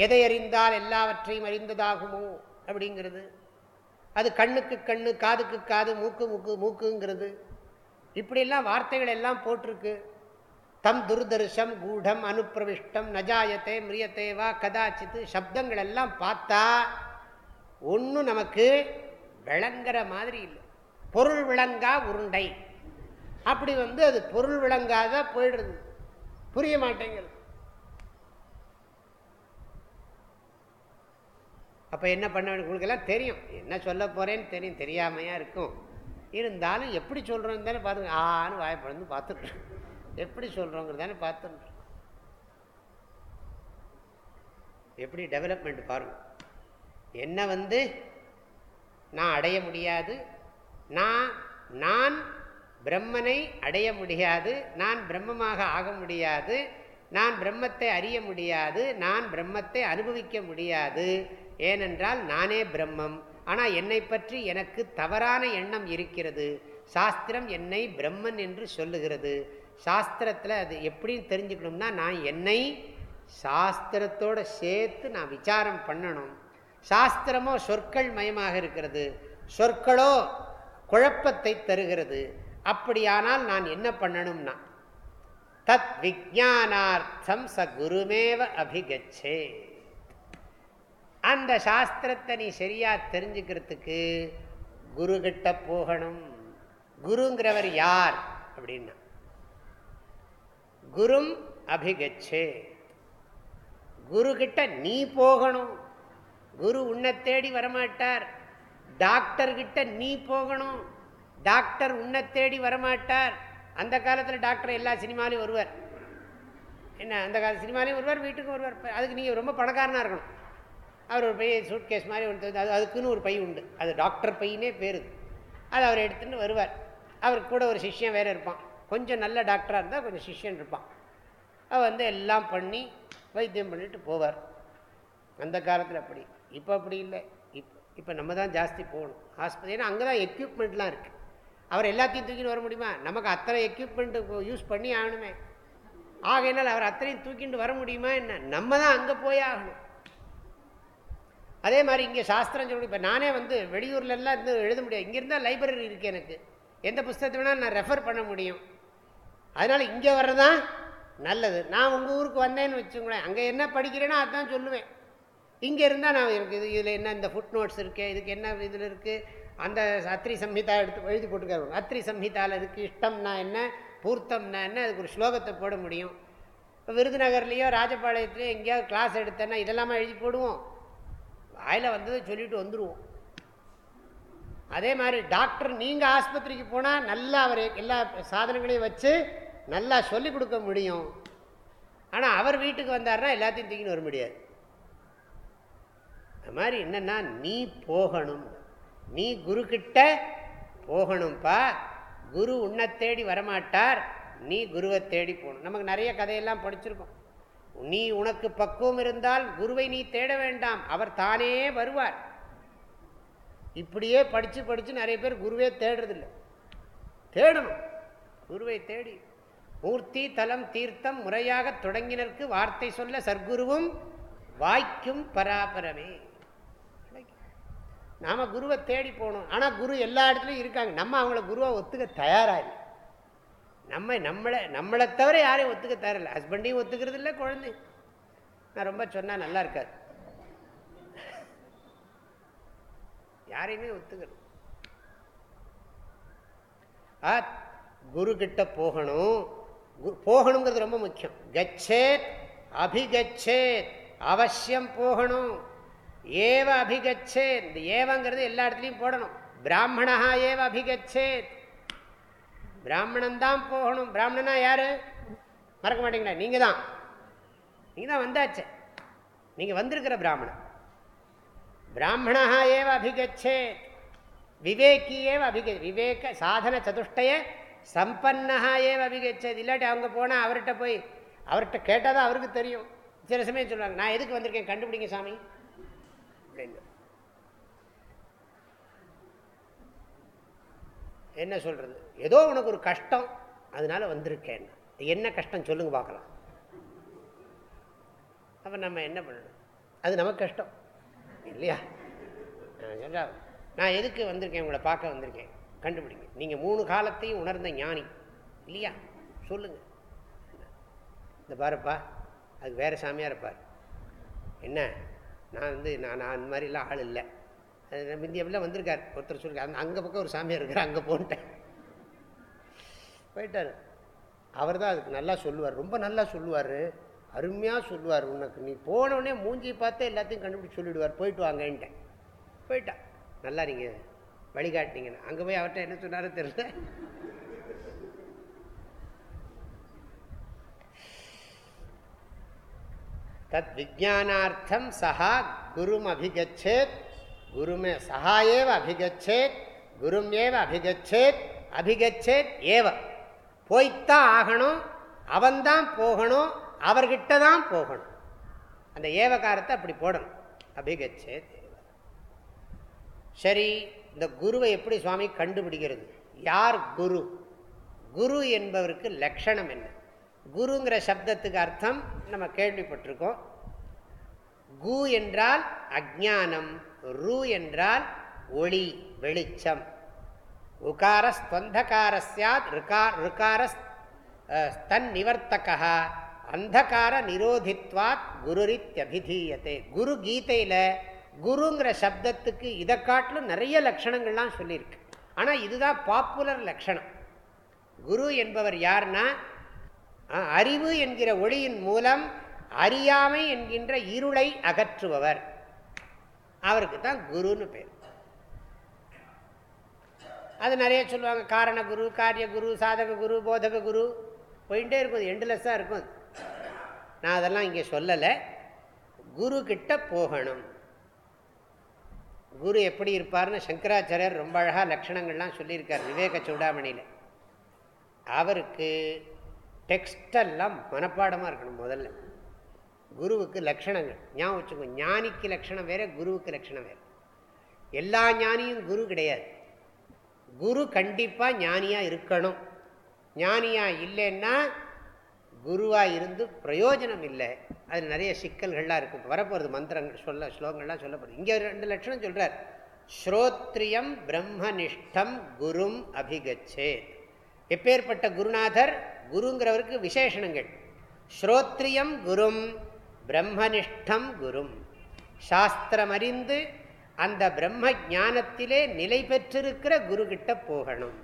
எதை அறிந்தால் எல்லாவற்றையும் அறிந்ததாகுமோ அப்படிங்கிறது. அது கண்ணுக்கு கண்ணு காதுக்கு காது மூக்கு மூக்கு மூக்குங்கிறது. இப்படியெல்லாம் வார்த்தைகள் எல்லாம் போட்டிருக்கு. தம் துர்தர்ஷம் கூடம் அனுப்பிரவிஷ்டம் நஜாயத்தை மிரியத்தை வா கதாச்சித்து சப்தங்கள் எல்லாம் பார்த்தா ஒன்றும் நமக்கு விளங்குற மாதிரி இல்லை. பொருள் விளங்கா உருண்டை. அப்படி வந்து அது பொருள் விளங்காத போயிடுறது புரிய மாட்டேங்கிறது அப்போ என்ன பண்ண வேண்டிய உங்களுக்கெல்லாம் தெரியும். என்ன சொல்ல போகிறேன்னு தெரியும். தெரியாமையாக இருக்கும். இருந்தாலும் எப்படி சொல்கிறோம் தானே பார்த்து ஆன்னு வாய்ப்பழந்து பார்த்துட்டு எப்படி சொல்கிறோங்கிறது தானே எப்படி டெவலப்மெண்ட் பாருங்க. என்ன வந்து நான் அடைய முடியாது. நான் நான் பிரம்மனை அடைய முடியாது நான் பிரம்மமாக ஆக முடியாது நான் பிரம்மத்தை அறிய முடியாது நான் பிரம்மத்தை அனுபவிக்க முடியாது. ஏனென்றால் நானே பிரம்மம். ஆனால் என்னை பற்றி எனக்கு தவறான எண்ணம் இருக்கிறது. சாஸ்திரம் என்னை பிரம்மன் என்று சொல்லுகிறது. சாஸ்திரத்தில் அது எப்படின்னு தெரிஞ்சுக்கணும்னா நான் என்னை சாஸ்திரத்தோடு சேர்த்து நான் விசாரம் பண்ணணும். சாஸ்திரமோ சொற்கள் மயமாக இருக்கிறது. சொற்களோ குழப்பத்தை தருகிறது. அப்படியானால் நான் என்ன பண்ணணும்னா தத் விஜானார்த்தம் ச குருமேவ அபிகச்சே. அந்த சாஸ்திரத்தை நீ சரியா தெரிஞ்சுக்கிறதுக்கு குரு கிட்ட போகணும். குருங்கிறவர் யார் அப்படின்னா குரும் அபிகச்சே. குரு கிட்ட நீ போகணும். குரு உன்னை தேடி வரமாட்டார். டாக்டர் கிட்ட நீ போகணும். டாக்டர் உன்னை தேடி வரமாட்டார். அந்த காலத்தில் டாக்டர் எல்லா சினிமாலையும் வருவார். என்ன அந்த கால சினிமாலையும் வருவார் வீட்டுக்கும் வருவார். அதுக்கு நீங்கள் ரொம்ப பணக்காரனாக இருக்கணும். அவர் ஒரு பையன் சூட் கேஸ் மாதிரி ஒன்று அது அதுக்குன்னு ஒரு பை உண்டு. அது டாக்டர் பையனே பேருது அது அவர் எடுத்துகிட்டு வருவார். அவர் கூட ஒரு சிஷ்யன் வேறு இருப்பான். கொஞ்சம் நல்ல டாக்டராக இருந்தால் கொஞ்சம் சிஷ்யன் இருப்பான். அவர் வந்து எல்லாம் பண்ணி வைத்தியம் பண்ணிட்டு போவார். அந்த காலத்தில் அப்படி. இப்போ அப்படி இல்லை. இப்போ இப்போ நம்ம தான் ஜாஸ்தி போகணும். ஆஸ்பத்திரி ஏன்னா அங்கே தான் எக்யூப்மெண்ட்லாம் இருக்குது அவர் எல்லாத்தையும் தூக்கிட்டு வர முடியுமா? நமக்கு அத்தனை எக்யூப்மெண்ட்டு யூஸ் பண்ணி ஆகணுமே. ஆகையினால் அவர் அத்தனையும் தூக்கிட்டு வர முடியுமா என்ன? நம்ம தான் அங்கே போய் ஆகணும். அதே மாதிரி இங்கே சாஸ்திரம் சொல்லி இப்போ நானே வந்து வெளியூர்லலாம் இருந்து எழுத முடியாது. இங்கே இருந்தால் லைப்ரரி இருக்குது எனக்கு. எந்த புஸ்தகத்தை வேணால் நான் ரெஃபர் பண்ண முடியும். அதனால் இங்கே வர்றதான் நல்லது. நான் உங்கள் ஊருக்கு வந்தேன்னு வச்சுங்களேன் அங்கே என்ன படிக்கிறேனோ அதுதான் சொல்லுவேன். இங்கே இருந்தால் நான் எனக்கு இது இதில் என்ன இந்த ஃபுட் நோட்ஸ் இருக்குது இதுக்கு என்ன இதில் இருக்குது அந்த அத்ரி சம்ஹிதா எடுத்து எழுதி போட்டுக்காரு அத்ரி சம்ஹிதாவில் இருக்குது இஷ்டம்னா என்ன? பூர்த்தம்னா என்ன? அதுக்கு ஒரு ஸ்லோகத்தை போட முடியும். இப்போ விருதுநகர்லேயோ ராஜபாளையத்துலேயோ எங்கேயாவது கிளாஸ் எடுத்தேன்னா இதெல்லாமா எழுதி போடுவோம். வாயில் வந்ததை சொல்லிட்டு வந்துடுவோம் அதே மாதிரி டாக்டர் நீங்கள் ஆஸ்பத்திரிக்கு போனால் நல்லா அவர் எல்லா சாதனங்களையும் வச்சு நல்லா சொல்லி கொடுக்க முடியும். ஆனால் அவர் வீட்டுக்கு வந்தார்னா எல்லாத்தையும் தூக்கின்னு வர முடியாது. அது மாதிரி என்னென்னா நீ போகணும். நீ குரு கிட்ட போகணும்ப்பா குரு உன்னை தேடி வரமாட்டார். நீ குருவை தேடி போகணும். நமக்கு நிறைய கதையெல்லாம் படிச்சிருக்கோம். நீ உனக்கு பக்குவம் இருந்தால் குருவை நீ தேட வேண்டாம். அவர் தானே வருவார். இப்படியே படித்து படித்து நிறைய பேர் குருவே தேடுறதில்லை. தேடணும். குருவை தேடி. மூர்த்தி தலம் தீர்த்தம் முறையாக தொடங்கினருக்கு வார்த்தை சொல்ல சர்க்குருவும் வாய்க்கும் பராபரமே. நாம குருவை தேடி போகணும். ஆனால் குரு எல்லா இடத்துலையும் இருக்காங்க. நம்ம அவங்கள குருவை ஒத்துக்க தயாராக இல்லை. நம்ம நம்மளை நம்மளை தவிர யாரையும் ஒத்துக்க தயாரில்லை ஹஸ்பண்டையும் ஒத்துக்கிறது இல்லை குழந்தை நான் ரொம்ப சொன்னால் நல்லா இருக்காது. யாரையுமே ஒத்துக்கணும் ஆ குரு கிட்ட போகணும். போகணுங்கிறது ரொம்ப முக்கியம். கச்சேத் அபிகச்சேத் அவசியம் போகணும். ஏவ அபிகச்சேத். இந்த ஏவங்கிறது எல்லா இடத்துலையும் போடணும். பிராமணா ஏவ அபிகச்சேத். பிராமணன் தான் போகணும். பிராமணனா யாரு? மறக்க மாட்டீங்களா நீங்க தான் நீங்க தான் வந்தாச்சு. நீங்க வந்திருக்கிற பிராமணன். பிராமணா ஏவ அபிகச்சேத். விவேக்கி ஏவ அபிக விவேக சாதன சதுஷ்டய சம்பன்னா ஏவ அபிகச்சது. இல்லாட்டி அவங்க போனால் அவர்கிட்ட போய் அவர்கிட்ட கேட்டால் தான் அவருக்கு தெரியும். சில சமயம் சொல்லுவாங்க நான் எதுக்கு வந்திருக்கேன்? கண்டுபிடிங்க சாமி. அப்படின்னு என்ன சொல்கிறது ஏதோ உனக்கு ஒரு கஷ்டம் அதனால வந்திருக்கேன். என்ன கஷ்டம் சொல்லுங்க பார்க்கலாம். அப்போ நம்ம என்ன பண்ணணும்? அது நமக்கு கஷ்டம். இல்லையா? நான் எதுக்கு வந்திருக்கேன்? உங்களை பார்க்க வந்திருக்கேன். கண்டுபிடிங்க. நீங்கள் மூணு காலத்தையும் உணர்ந்த ஞானி. இல்லையா? சொல்லுங்கள் இந்த பாருப்பா அதுக்கு வேறு சாமியாக இருப்பார். என்ன? நான் வந்து நான் நான் அந்த மாதிரிலாம் ஆள் இல்லை. இந்தியாவில் வந்திருக்கார். ஒருத்தர் சொல்லி அந்த அங்கே பக்கம் ஒரு சாமியார் இருக்கார். அங்கே போன்ட்டேன். போயிட்டார். அவர் தான் அதுக்கு நல்லா சொல்லுவார். ரொம்ப நல்லா சொல்லுவார். அருமையாக சொல்லுவார் உனக்கு. நீ போனவுடனே மூஞ்சி பார்த்தே எல்லாத்தையும் கண்டுபிடிச்சி சொல்லிவிடுவார் போயிட்டு வாங்கன்ட்டேன் போயிட்டான். நல்லா நீங்கள் வழிகாட்டினீங்கன்னு. அங்கே போய் அவர்கிட்ட என்ன சொன்னாரோ தெரியல. தத் விஜானார்த்தம் சஹா குரும் அபிகச்சேத் குருமே சஹா ஏவ அபிகச்சேத் குரும் ஏவ அபிகச்சேத் அபிகச்சேத் ஏவ போய்த்தான் ஆகணும் அவன்தான் போகணும் அவர்கிட்ட தான் போகணும் அந்த ஏவகாரத்தை அப்படி போடணும். அபிகச்சேத் சரி இந்த குருவை எப்படி சுவாமி கண்டுபிடிக்கிறது? யார் குரு? குரு என்பவருக்கு லட்சணம் என்ன? குருங்கிற சப்தத்துக்கு அர்த்தம் நம்ம கேள்விப்பட்டிருக்கோம். கு என்றால் அஜானம் ரு என்றால் ஒளி வெளிச்சம். உகார ஸ்வந்தகார சாத் ருகார தன் நிவர்த்தகா அந்தகார நிரோதித்வாத் குருரித்யபிதீயத்தை குரு கீதையில் குருங்கிற சப்தத்துக்கு இதை காட்டிலும் நிறைய லட்சணங்கள்லாம் சொல்லியிருக்கு. ஆனால் இதுதான் பாப்புலர் லட்சணம். குரு என்பவர் யார்னா அறிவு என்கிற ஒளியின் மூலம் அறியாமை என்கின்ற இருளை அகற்றுபவர். அவருக்கு தான் குருன்னு பேர். அது நிறைய சொல்லுவாங்க. காரண குரு காரிய குரு சாதக குரு போதக குரு போயிட்டே இருக்கும். எண்ட்லெஸ்ஸாக இருக்கும். நான் அதெல்லாம் இங்கே சொல்லலை. குரு கிட்ட போகணும். குரு எப்படி இருப்பார்னு சங்கராச்சாரியர் ரொம்ப அழகாக லட்சணங்கள்லாம் சொல்லியிருக்கார் விவேக சூடாமணியில். அவருக்கு டெக்ஸ்டெல்லாம் மனப்பாடமாக இருக்கணும் முதல்ல. குருவுக்கு லட்சணங்கள். ஞாபகம் வச்சுக்கோ ஞானிக்கு லட்சணம் வேறு குருவுக்கு லட்சணம் வேறு. எல்லா ஞானியும் குரு கிடையாது. குரு கண்டிப்பாக ஞானியாக இருக்கணும். ஞானியாக இல்லைன்னா குருவாக இருந்து பிரயோஜனம் இல்லை. அது நிறைய சிக்கல்கள்லாம் இருக்கும் வரப்போகிறது மந்திரங்கள் சொல்ல ஸ்லோகங்கள்லாம் சொல்லப்படுது இங்கே ரெண்டு லட்சணம் சொல்கிறார் ஸ்ரோத்ரியம் பிரம்மனிஷ்டம் குரும் அபிகச்சே எப்பேற்பட்ட குருநாதர்? குருங்கிறவருக்கு விசேஷணங்கள். ஸ்ரோத்ரியம் குரும் பிரம்மனிஷ்டம் குரும். சாஸ்திரம் அறிந்து அந்த பிரம்ம ஜானத்திலே நிலை பெற்றிருக்கிற குருகிட்ட போகணும்.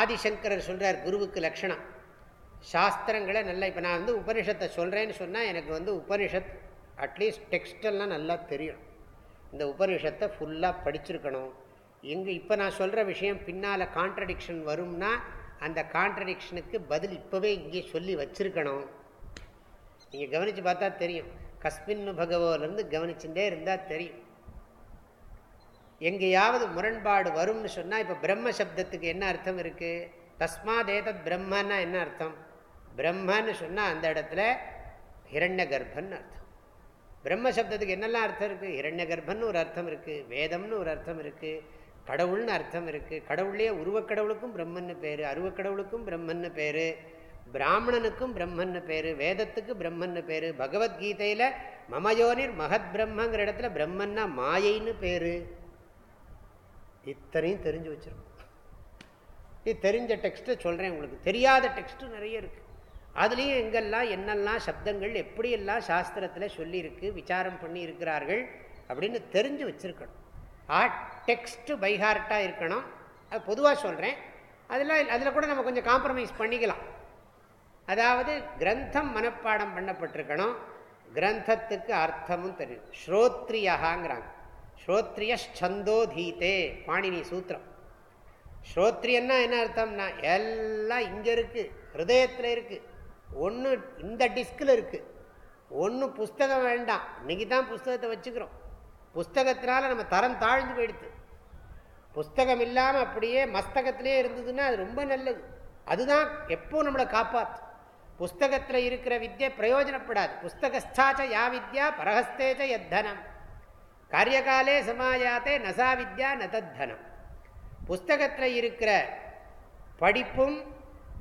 ஆதிசங்கரர் சொல்கிறார் குருவுக்கு லட்சணம். சாஸ்திரங்களை நல்லா இப்போ நான் வந்து உபனிஷத்தை சொல்கிறேன்னு சொன்னால் எனக்கு வந்து உபனிஷத் அட்லீஸ்ட் டெக்ஸ்டெல்லாம் நல்லா தெரியும். இந்த உபனிஷத்தை ஃபுல்லாக படிச்சிருக்கணும். எங்கே இப்போ நான் சொல்கிற விஷயம் பின்னால் கான்ட்ரடிக்ஷன் வரும்னா அந்த கான்ட்ரடிக்ஷனுக்கு பதில் இப்போவே இங்கே சொல்லி வச்சிருக்கணும். நீங்கள் கவனித்து பார்த்தா தெரியும். கஸ்மின்னு பகவோலேருந்து கவனிச்சுட்டே இருந்தால் தெரியும். எங்கேயாவது முரண்பாடு வரும்னு சொன்னால் இப்போ பிரம்ம சப்தத்துக்கு என்ன அர்த்தம் இருக்குது தஸ்மாதேதத் பிரம்மன்னா என்ன அர்த்தம்? பிரம்மன்னு சொன்னால் அந்த இடத்துல ஹிரண்ய கர்ப்பன் அர்த்தம். பிரம்ம சப்தத்துக்கு என்னெல்லாம் அர்த்தம் இருக்குது ஹிரண்ய கர்ப்பன் ஒரு அர்த்தம் இருக்குது வேதம்னு ஒரு அர்த்தம் இருக்குது கடவுள்னு அர்த்தம் இருக்குது கடவுள்லேயே உருவக்கடவுளுக்கும் பிரம்மன்னு பேர் அருவக்கடவுளுக்கும் பிரம்மன்னு பேர் பிராமணனுக்கும் பிரம்மன்னு பேர் வேதத்துக்கு பிரம்மன்னு பேர் பகவத்கீதையில் மமயோனிர் மகத் பிரம்மங்கிற இடத்துல பிரம்மன்னா மாயைன்னு பேர். இத்தனையும் தெரிஞ்சு வச்சிருக்கோம். இது தெரிஞ்ச டெக்ஸ்ட்டை சொல்கிறேன் உங்களுக்கு. தெரியாத டெக்ஸ்ட்டு நிறைய இருக்குது அதுலேயும் எங்கெல்லாம் என்னெல்லாம் சப்தங்கள் எப்படியெல்லாம் சாஸ்திரத்தில் சொல்லியிருக்கு விசாரம் பண்ணி இருக்கிறார்கள் அப்படின்னு தெரிஞ்சு வச்சுருக்கணும். ஆ டெக்ஸ்ட்டு பைஹார்ட்டாக இருக்கணும். அது பொதுவாக சொல்கிறேன் அதில் அதில் கூட நம்ம கொஞ்சம் காம்ப்ரமைஸ் பண்ணிக்கலாம். அதாவது கிரந்தம் மனப்பாடம் பண்ணப்பட்டிருக்கணும். கிரந்தத்துக்கு அர்த்தமும் தெரியும். ஸ்ரோத்ரியகாங்கிறாங்க ஸ்ரோத்ரிய சந்தோதீதே பாணினி சூத்திரம். ஸ்ரோத்ரியன்னா என்ன அர்த்தம்னா எல்லாம் இங்கே இருக்குது ஹிருதயத்தில் இருக்குது ஒன்று இந்த டிஸ்கில் இருக்குது ஒன்று புஸ்தகம் வேண்டாம். இன்றைக்கி தான் புஸ்தகத்தை வச்சுக்கிறோம். புஸ்தகத்தினால நம்ம தரம் தாழ்ந்து போயிடுது. புஸ்தகம் இல்லாமல் அப்படியே மஸ்தகத்திலே இருந்ததுன்னா அது ரொம்ப நல்லது. அதுதான் எப்போ நம்மளை காப்பாற்று புஸ்தகத்தில் இருக்கிற வித்தியை பிரயோஜனப்படாது. புஸ்தகஸ்தாச்ச யா வித்யா பரஹஸ்தேச்ச எத்தனம் காரியகாலே சமாயாத்தே நசா வித்யா நதத்தனம். புஸ்தகத்தில் இருக்கிற படிப்பும்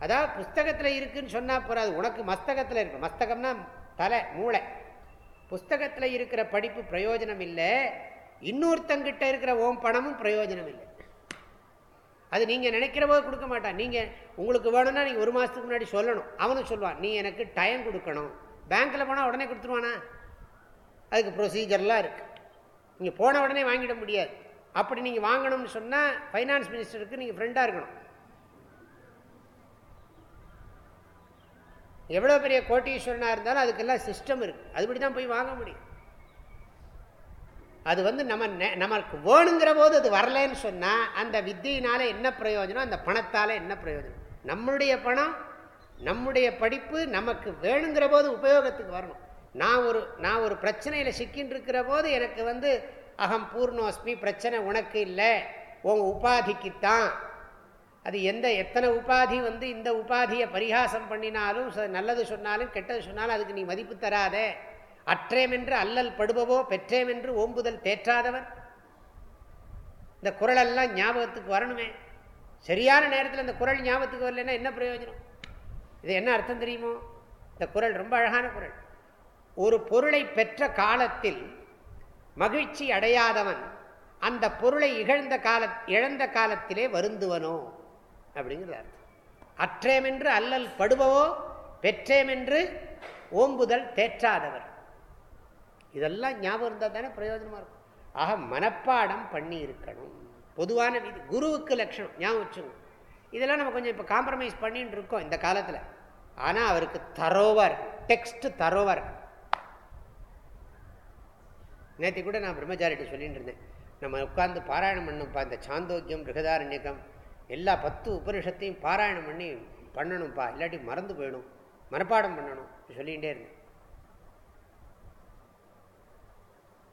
அதாவது புஸ்தகத்தில் இருக்குதுன்னு சொன்னால் போகாது உனக்கு மஸ்தகத்தில் இருக்கு. மஸ்தகம்னா தலை மூளை. புஸ்தகத்தில் இருக்கிற படிப்பு பிரயோஜனம் இல்லை இன்னொருத்தங்கிட்ட இருக்கிற ஓம் பணமும் பிரயோஜனம் இல்லை அது நீங்கள் நினைக்கிற போது கொடுக்க மாட்டான் நீங்கள் உங்களுக்கு வேணும்னா நீங்கள் ஒரு மாதத்துக்கு முன்னாடி சொல்லணும். அவனும் சொல்லுவான் நீ எனக்கு டைம் கொடுக்கணும். பேங்க்கில் போனால் உடனே கொடுத்துருவானா? அதுக்கு ப்ரொசீஜர்லாம் இருக்குது நீங்கள் போன உடனே வாங்கிட முடியாது. அப்படி நீங்கள் வாங்கணும்னு சொன்னால் ஃபைனான்ஸ் மினிஸ்டருக்கு நீங்கள் ஃப்ரெண்டாக இருக்கணும். எவ்வளோ பெரிய கோட்டீஸ்வரனாக இருந்தாலும் அதுக்கெல்லாம் சிஸ்டம் இருக்குது அதுபடி தான் போய் வாங்க முடியும். அது வந்து நம்ம நமக்கு வேணுங்கிற போது அது வரலன்னு சொன்னால் அந்த வித்தியினால் என்ன பிரயோஜனம்? அந்த பணத்தால் என்ன பிரயோஜனம்? நம்மளுடைய பணம் நம்முடைய படிப்பு நமக்கு வேணுங்கிற போது உபயோகத்துக்கு வரணும். நான் ஒரு நான் ஒரு பிரச்சனையில் சிக்கின்னு இருக்கிற போது எனக்கு வந்து அகம் பூர்ணோஸ்மி பிரச்சனை உனக்கு இல்லை. உன் உபாதிக்குத்தான். அது எந்த எத்தனை உபாதி வந்து இந்த உபாதியை பரிகாசம் பண்ணினாலும் நல்லது சொன்னாலும் கெட்டது சொன்னாலும் அதுக்கு நீ மதிப்பு தராதே. அற்றேமென்று அல்லல் படுபவோ பெற்றேமென்று ஓம்புதல் தேற்றாதவர் இந்த குரலெல்லாம் ஞாபகத்துக்கு வரணுமே. சரியான நேரத்தில் இந்த குரல் ஞாபகத்துக்கு வரலன்னா என்ன பிரயோஜனம்? இது என்ன அர்த்தம் தெரியுமோ? இந்த குரல் ரொம்ப அழகான குரல். ஒரு பொருளை பெற்ற காலத்தில் மகிழ்ச்சி அடையாதவன் அந்த பொருளை இகழ்ந்த கால இழந்த காலத்திலே வருந்துவனோ? அப்படிங்கிறது அர்த்தம். அற்றேமென்று அல்லல் படுபவோ பெற்றேமென்று ஓம்புதல் தேற்றாதவர். இதெல்லாம் ஞாபகம் இருந்தால் தானே பிரயோஜனமாக இருக்கும். ஆக மனப்பாடம் பண்ணி இருக்கணும். பொதுவான விதி குருவுக்கு லட்சணம் ஞாபகம் வச்சுங்க இதெல்லாம் நம்ம கொஞ்சம் இப்போ காம்ப்ரமைஸ் பண்ணிட்டு இருக்கோம் இந்த காலத்தில். ஆனால் அவருக்கு தரோவாக டெக்ஸ்ட் தரோவாக நேற்று கூட நான் பிரம்மச்சாரிட்ட சொல்லிட்டு இருந்தேன். நம்ம உட்காந்து பாராயணம் பண்ணப்பா இந்த சாந்தோக்கியம் பிருகதாரண்யகம் எல்லா பத்து உபனிஷத்தையும் பாராயணம் பண்ணி பண்ணணும்ப்பா இல்லாட்டி மறந்து போயிடும். மனப்பாடம் பண்ணணும். சொல்லிகிட்டே இருந்தேன்.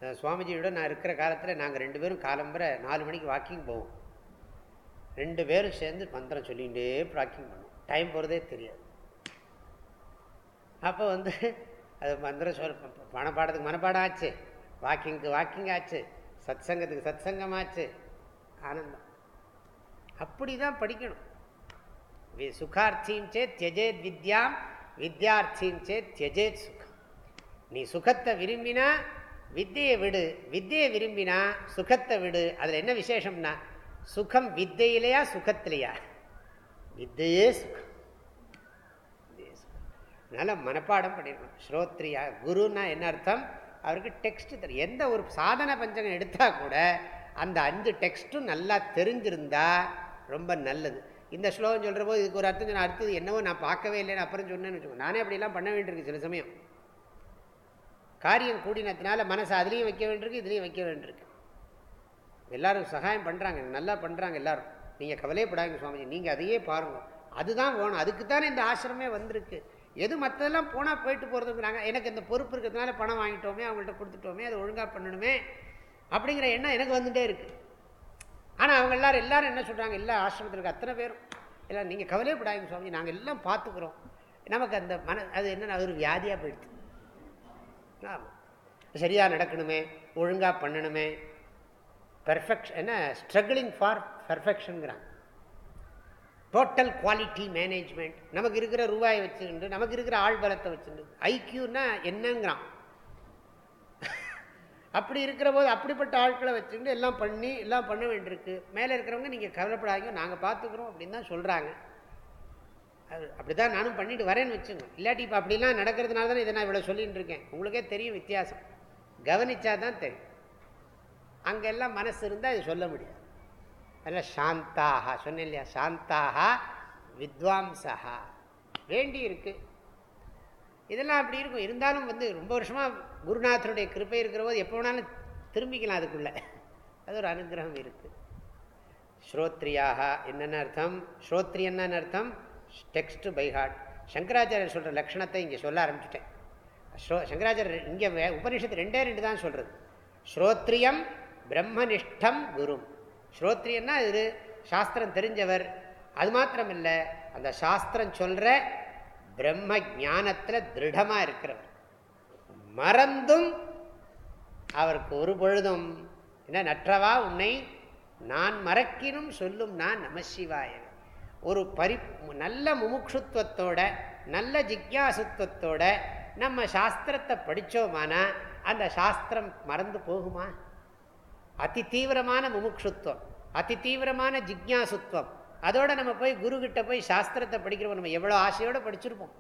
சுவாமிஜியோட நான் இருக்கிற காலத்தில் நாங்கள் ரெண்டு பேரும் காலம்பரை நாலு மணிக்கு வாக்கிங் போவோம். ரெண்டு பேரும் சேர்ந்து மந்திரம் சொல்லிகிட்டே வாக்கிங் பண்ணுவோம். டைம் போகிறதே தெரியாது. அப்போ வந்து அது மந்திரம் சொல் மனப்பாடத்துக்கு மனப்பாடம் ஆச்சு. வாக்கிங்க்கு வாக்கிங் ஆச்சு. சத் சங்கத்துக்கு சத் சங்கமாச்சு ஆனந்தம். அப்படி தான் படிக்கணும் சுகார்த்தியும் சேத் தியஜேத் வித்யாம் வித்யார்த்தியும் சேத் தியஜேத் சுகம். நீ சுகத்தை விரும்பினா வித்தியை விடு வித்தியை விரும்பினா சுகத்தை விடு. அதில் என்ன விசேஷம்னா சுகம் வித்தையிலையா சுகத்திலையா? வித்தையே சுகம். அதனால் மனப்பாடம் பண்ணிடணும் ஸ்ரோத்ரியா குருன்னா என்ன அர்த்தம்? அவருக்கு டெக்ஸ்ட் தெரியும். எந்த ஒரு சாதன பஞ்சகம் எடுத்தால் கூட அந்த அஞ்சு டெக்ஸ்ட்டும் நல்லா தெரிஞ்சிருந்தா ரொம்ப நல்லது. இந்த ஸ்லோகம் சொல்கிற போது இதுக்கு ஒரு அர்த்தம் நான் அடுத்தது என்னவோ நான் பார்க்கவே இல்லைன்னு அப்புறம் சொன்னேன்னு வச்சுக்கோங்க நானே அப்படிலாம் பண்ண வேண்டியிருக்கு சில சமயம். காரியம் கூடினத்தினால மனசை அதுலேயும் வைக்க வேண்டியிருக்கு இதுலேயும் வைக்க வேண்டியிருக்கு. எல்லாரும் சகாயம் பண்ணுறாங்க நல்லா பண்ணுறாங்க எல்லோரும். நீங்கள் கவலையப்படாங்க சுவாமிஜி நீங்கள் அதையே பாருங்கள் அதுதான் வேணும் அதுக்கு தானே இந்த ஆசிரமே வந்திருக்கு. எது மற்றதெல்லாம் போனால் போயிட்டு போகிறதுங்கிறாங்க எனக்கு இந்த பொறுப்பு இருக்கிறதுனால பணம் வாங்கிட்டோமே அவங்கள்ட்ட கொடுத்துட்டோமே அதை ஒழுங்காக பண்ணணுமே அப்படிங்கிற எண்ணம் எனக்கு வந்துகிட்டே இருக்குது ஆனால் அவங்க எல்லாரும் எல்லாரும் என்ன சொல்கிறாங்க எல்லா ஆசிரமத்தில் இருக்க அத்தனை பேரும் எல்லாம் நீங்கள் கவலையப்படாதீங்க சுவாமி. நாங்கள் எல்லாம் பார்த்துக்குறோம் நமக்கு அந்த மன அது என்னென்ன அது ஒரு வியாதியாக போயிடுது. ஆமாம் சரியாக நடக்கணுமே ஒழுங்காக பண்ணணுமே. பெர்ஃபெக்ஷன் என்ன? ஸ்ட்ரகிளிங் ஃபார் பெர்ஃபெக்ஷனுங்கிறாங்க டோட்டல் குவாலிட்டி மேனேஜ்மெண்ட் நமக்கு இருக்கிற ரூபாயை வச்சுக்கிட்டு நமக்கு இருக்கிற ஆள் பலத்தை வச்சுட்டு ஐக்கியூன்னா என்னங்கிறான். அப்படி இருக்கிற போது அப்படிப்பட்ட ஆட்களை வச்சுக்கிட்டு எல்லாம் பண்ணி எல்லாம் பண்ண வேண்டியிருக்கு. மேலே இருக்கிறவங்க நீங்கள் கவலைப்படாதீங்க நாங்கள் பார்த்துக்குறோம் அப்படின்னு தான் சொல்கிறாங்க அது அப்படி தான் நானும் பண்ணிட்டு வரேன்னு வச்சுங்க. இல்லாட்டி இப்போ அப்படிலாம் நடக்கிறதுனால தான் இதை நான் இவ்வளோ சொல்லிகிட்டு இருக்கேன். உங்களுக்கே தெரியும் வித்தியாசம். கவனிச்சா தான் தெரியும். அங்கெல்லாம் மனசு இருந்தால் இது சொல்ல முடியாது. அதில் சாந்தாக சொன்னேன் இல்லையா? சாந்தாக வித்வாம்சா வேண்டி இருக்குது இதெல்லாம் அப்படி இருக்கும். இருந்தாலும் வந்து ரொம்ப வருஷமாக குருநாதருடைய கிருப்பை இருக்கிற போது எப்போ வேணாலும் திரும்பிக்கலாம் அதுக்குள்ளே. அது ஒரு அனுகிரகம் இருக்குது ஸ்ரோத்ரியாக என்னென்ன அர்த்தம்? ஸ்ரோத்ரி என்னென்ன அர்த்தம்? Text by heart. சங்கராச்சாரியர் சொல்கிற லக்ஷணத்தை இங்கே சொல்ல ஆரம்பிச்சிட்டேன். ஸ்ரோ சங்கராச்சாரியர் இங்கே உபனிஷத்து ரெண்டே ரெண்டு தான் சொல்கிறது ஸ்ரோத்ரியம் பிரம்மனிஷ்டம் குரு. ஸ்ரோத்ரியன்னா இது சாஸ்திரம் தெரிஞ்சவர். அது மாத்திரம் இல்லை அந்த சாஸ்திரம் சொல்கிற பிரம்ம ஜானத்தில் திருடமாக இருக்கிறவர். மறந்தும் அவருக்கு ஒரு பொழுதும் என்ன நற்றவா உன்னை? நான் மறக்கினும் சொல்லும் நான் நமசிவாய ஒரு பரி நல்ல முமுட்சுத்துவத்தோட நல்ல ஜிக்யாசுத்துவத்தோட நம்ம சாஸ்திரத்தை படித்தோமானா அந்த சாஸ்திரம் மறந்து போகுமா? அதி தீவிரமான முமுட்சுத்துவம் அதி தீவிரமான ஜிக்யாசுத்துவம். அதோடு நம்ம போய் குருக்கிட்ட போய் சாஸ்திரத்தை படிக்கிறோம். நம்ம எவ்வளோ ஆசையோடு படிச்சிருப்போம்.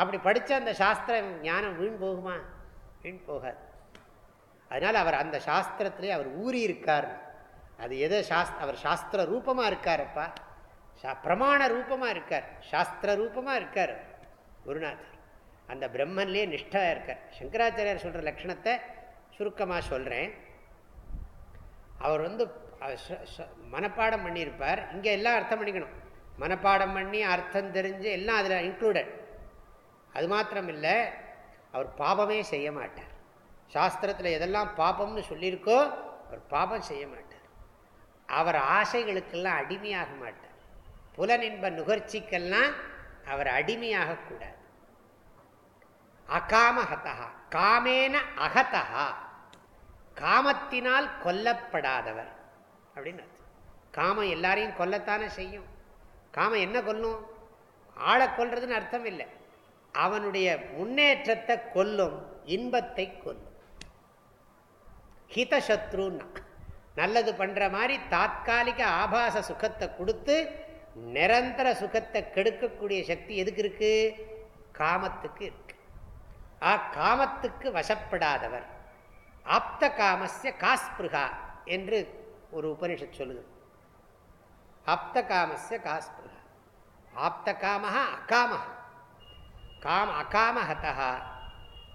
அப்படி படித்த அந்த சாஸ்திரம் ஞானம் வீண் போகுமா? வீண் போகாது. அதனால் அவர் அந்த சாஸ்திரத்திலே அவர் ஊறி இருக்கார். அது எதை சாஸ் அவர் சாஸ்திர ரூபமாக இருக்காரப்பா? பிரமாண ரூபமாக இருக்கார். சாஸ்திர ரூபமாக இருக்கார் குருநாதர். அந்த பிரம்மன்லேயே நிஷ்டாக இருக்கார். சங்கராச்சாரியார் சொல்கிற லக்ஷணத்தை சுருக்கமாக சொல்கிறேன் அவர் வந்து மனப்பாடம் பண்ணியிருப்பார். இங்கே எல்லாம் அர்த்தம் பண்ணிக்கணும். மனப்பாடம் பண்ணி அர்த்தம் தெரிஞ்சு எல்லாம் அதில் இன்க்ளூடட் அது மாத்திரம் இல்லை அவர் பாபமே செய்ய மாட்டார். சாஸ்திரத்தில் எதெல்லாம் பாபம்னு சொல்லியிருக்கோ அவர் பாபம் செய்ய மாட்டார். அவர் ஆசைகளுக்கெல்லாம் அடிமையாக மாட்டார். புலனின்ப நுகர்ச்சிக்கெல்லாம் அவர் அடிமையாகக்கூடாது அகாமஹதா காமேன அகதா காமத்தினால் கொல்லப்படாதவர். அப்படின்னு அர்த்தம். காமம் எல்லாரையும் கொல்லத்தானே செய்யும். காமம் என்ன கொல்லும்? ஆளை கொல்றதுன்னு அர்த்தம் இல்லை. அவனுடைய முன்னேற்றத்தை கொல்லும் இன்பத்தை கொல்லும். ஹிதசத்ருன்னா நல்லது பண்ணுற மாதிரி தாத்காலிக ஆபாச சுகத்தை கொடுத்து நிரந்தர சுகத்தை கெடுக்கக்கூடிய சக்தி எதுக்கு இருக்கு? காமத்துக்கு இருக்கு. ஆ காமத்துக்கு வசப்படாதவர். ஆப்த காமஸ்ய காஸ்பிருகா என்று ஒரு உபனிஷத் சொல்லுது. ஆப்த காமஸ்ய காஸ்பிருகா ஆப்த காமஹா அகாமஹா. காம அகாமஹதா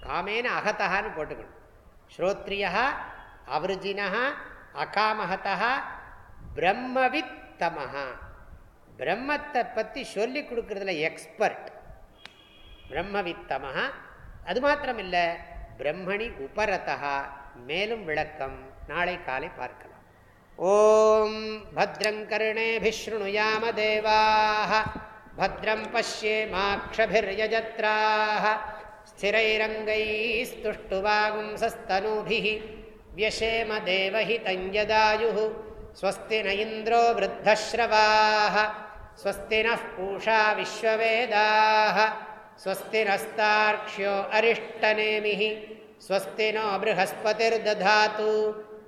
காமேன அகதான்னு போட்டுக்கணும். ஸ்ரோத்ரியா அவருஜினா அகாமஹதா பிரம்மவித் தமஹா பிரம்மத்தை பற்றி சொல்லி கொடுக்குறதுல எக்ஸ்பர்ட் பிரம்மவித்தமஹா. அது மாத்திரம் இல்லை பிரம்மணி உபரதா மேலும் விளக்கம் நாளை காலை பார்க்கலாம். ஓம் भद्रङ्कर्णेभिशृणुयाम देवाः भद्रं पश्येमाक्षभिर्यजत्राः स्थिरैरङ्गैस्तुष्टुवागुंसस्तनूभिः व्यशेम देवहितं यदायुः स्वस्ति न इन्द्रो वृद्धश्रवाः स्वस्ति नः पूषा विश्ववेदाः स्वस्ति नस्तार्क्ष्यो अरिष्टनेमिः स्वस्ति नो बृहस्पतिर्दधातु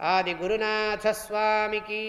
ஆதிகுருநாசஸ்வாமிக்கு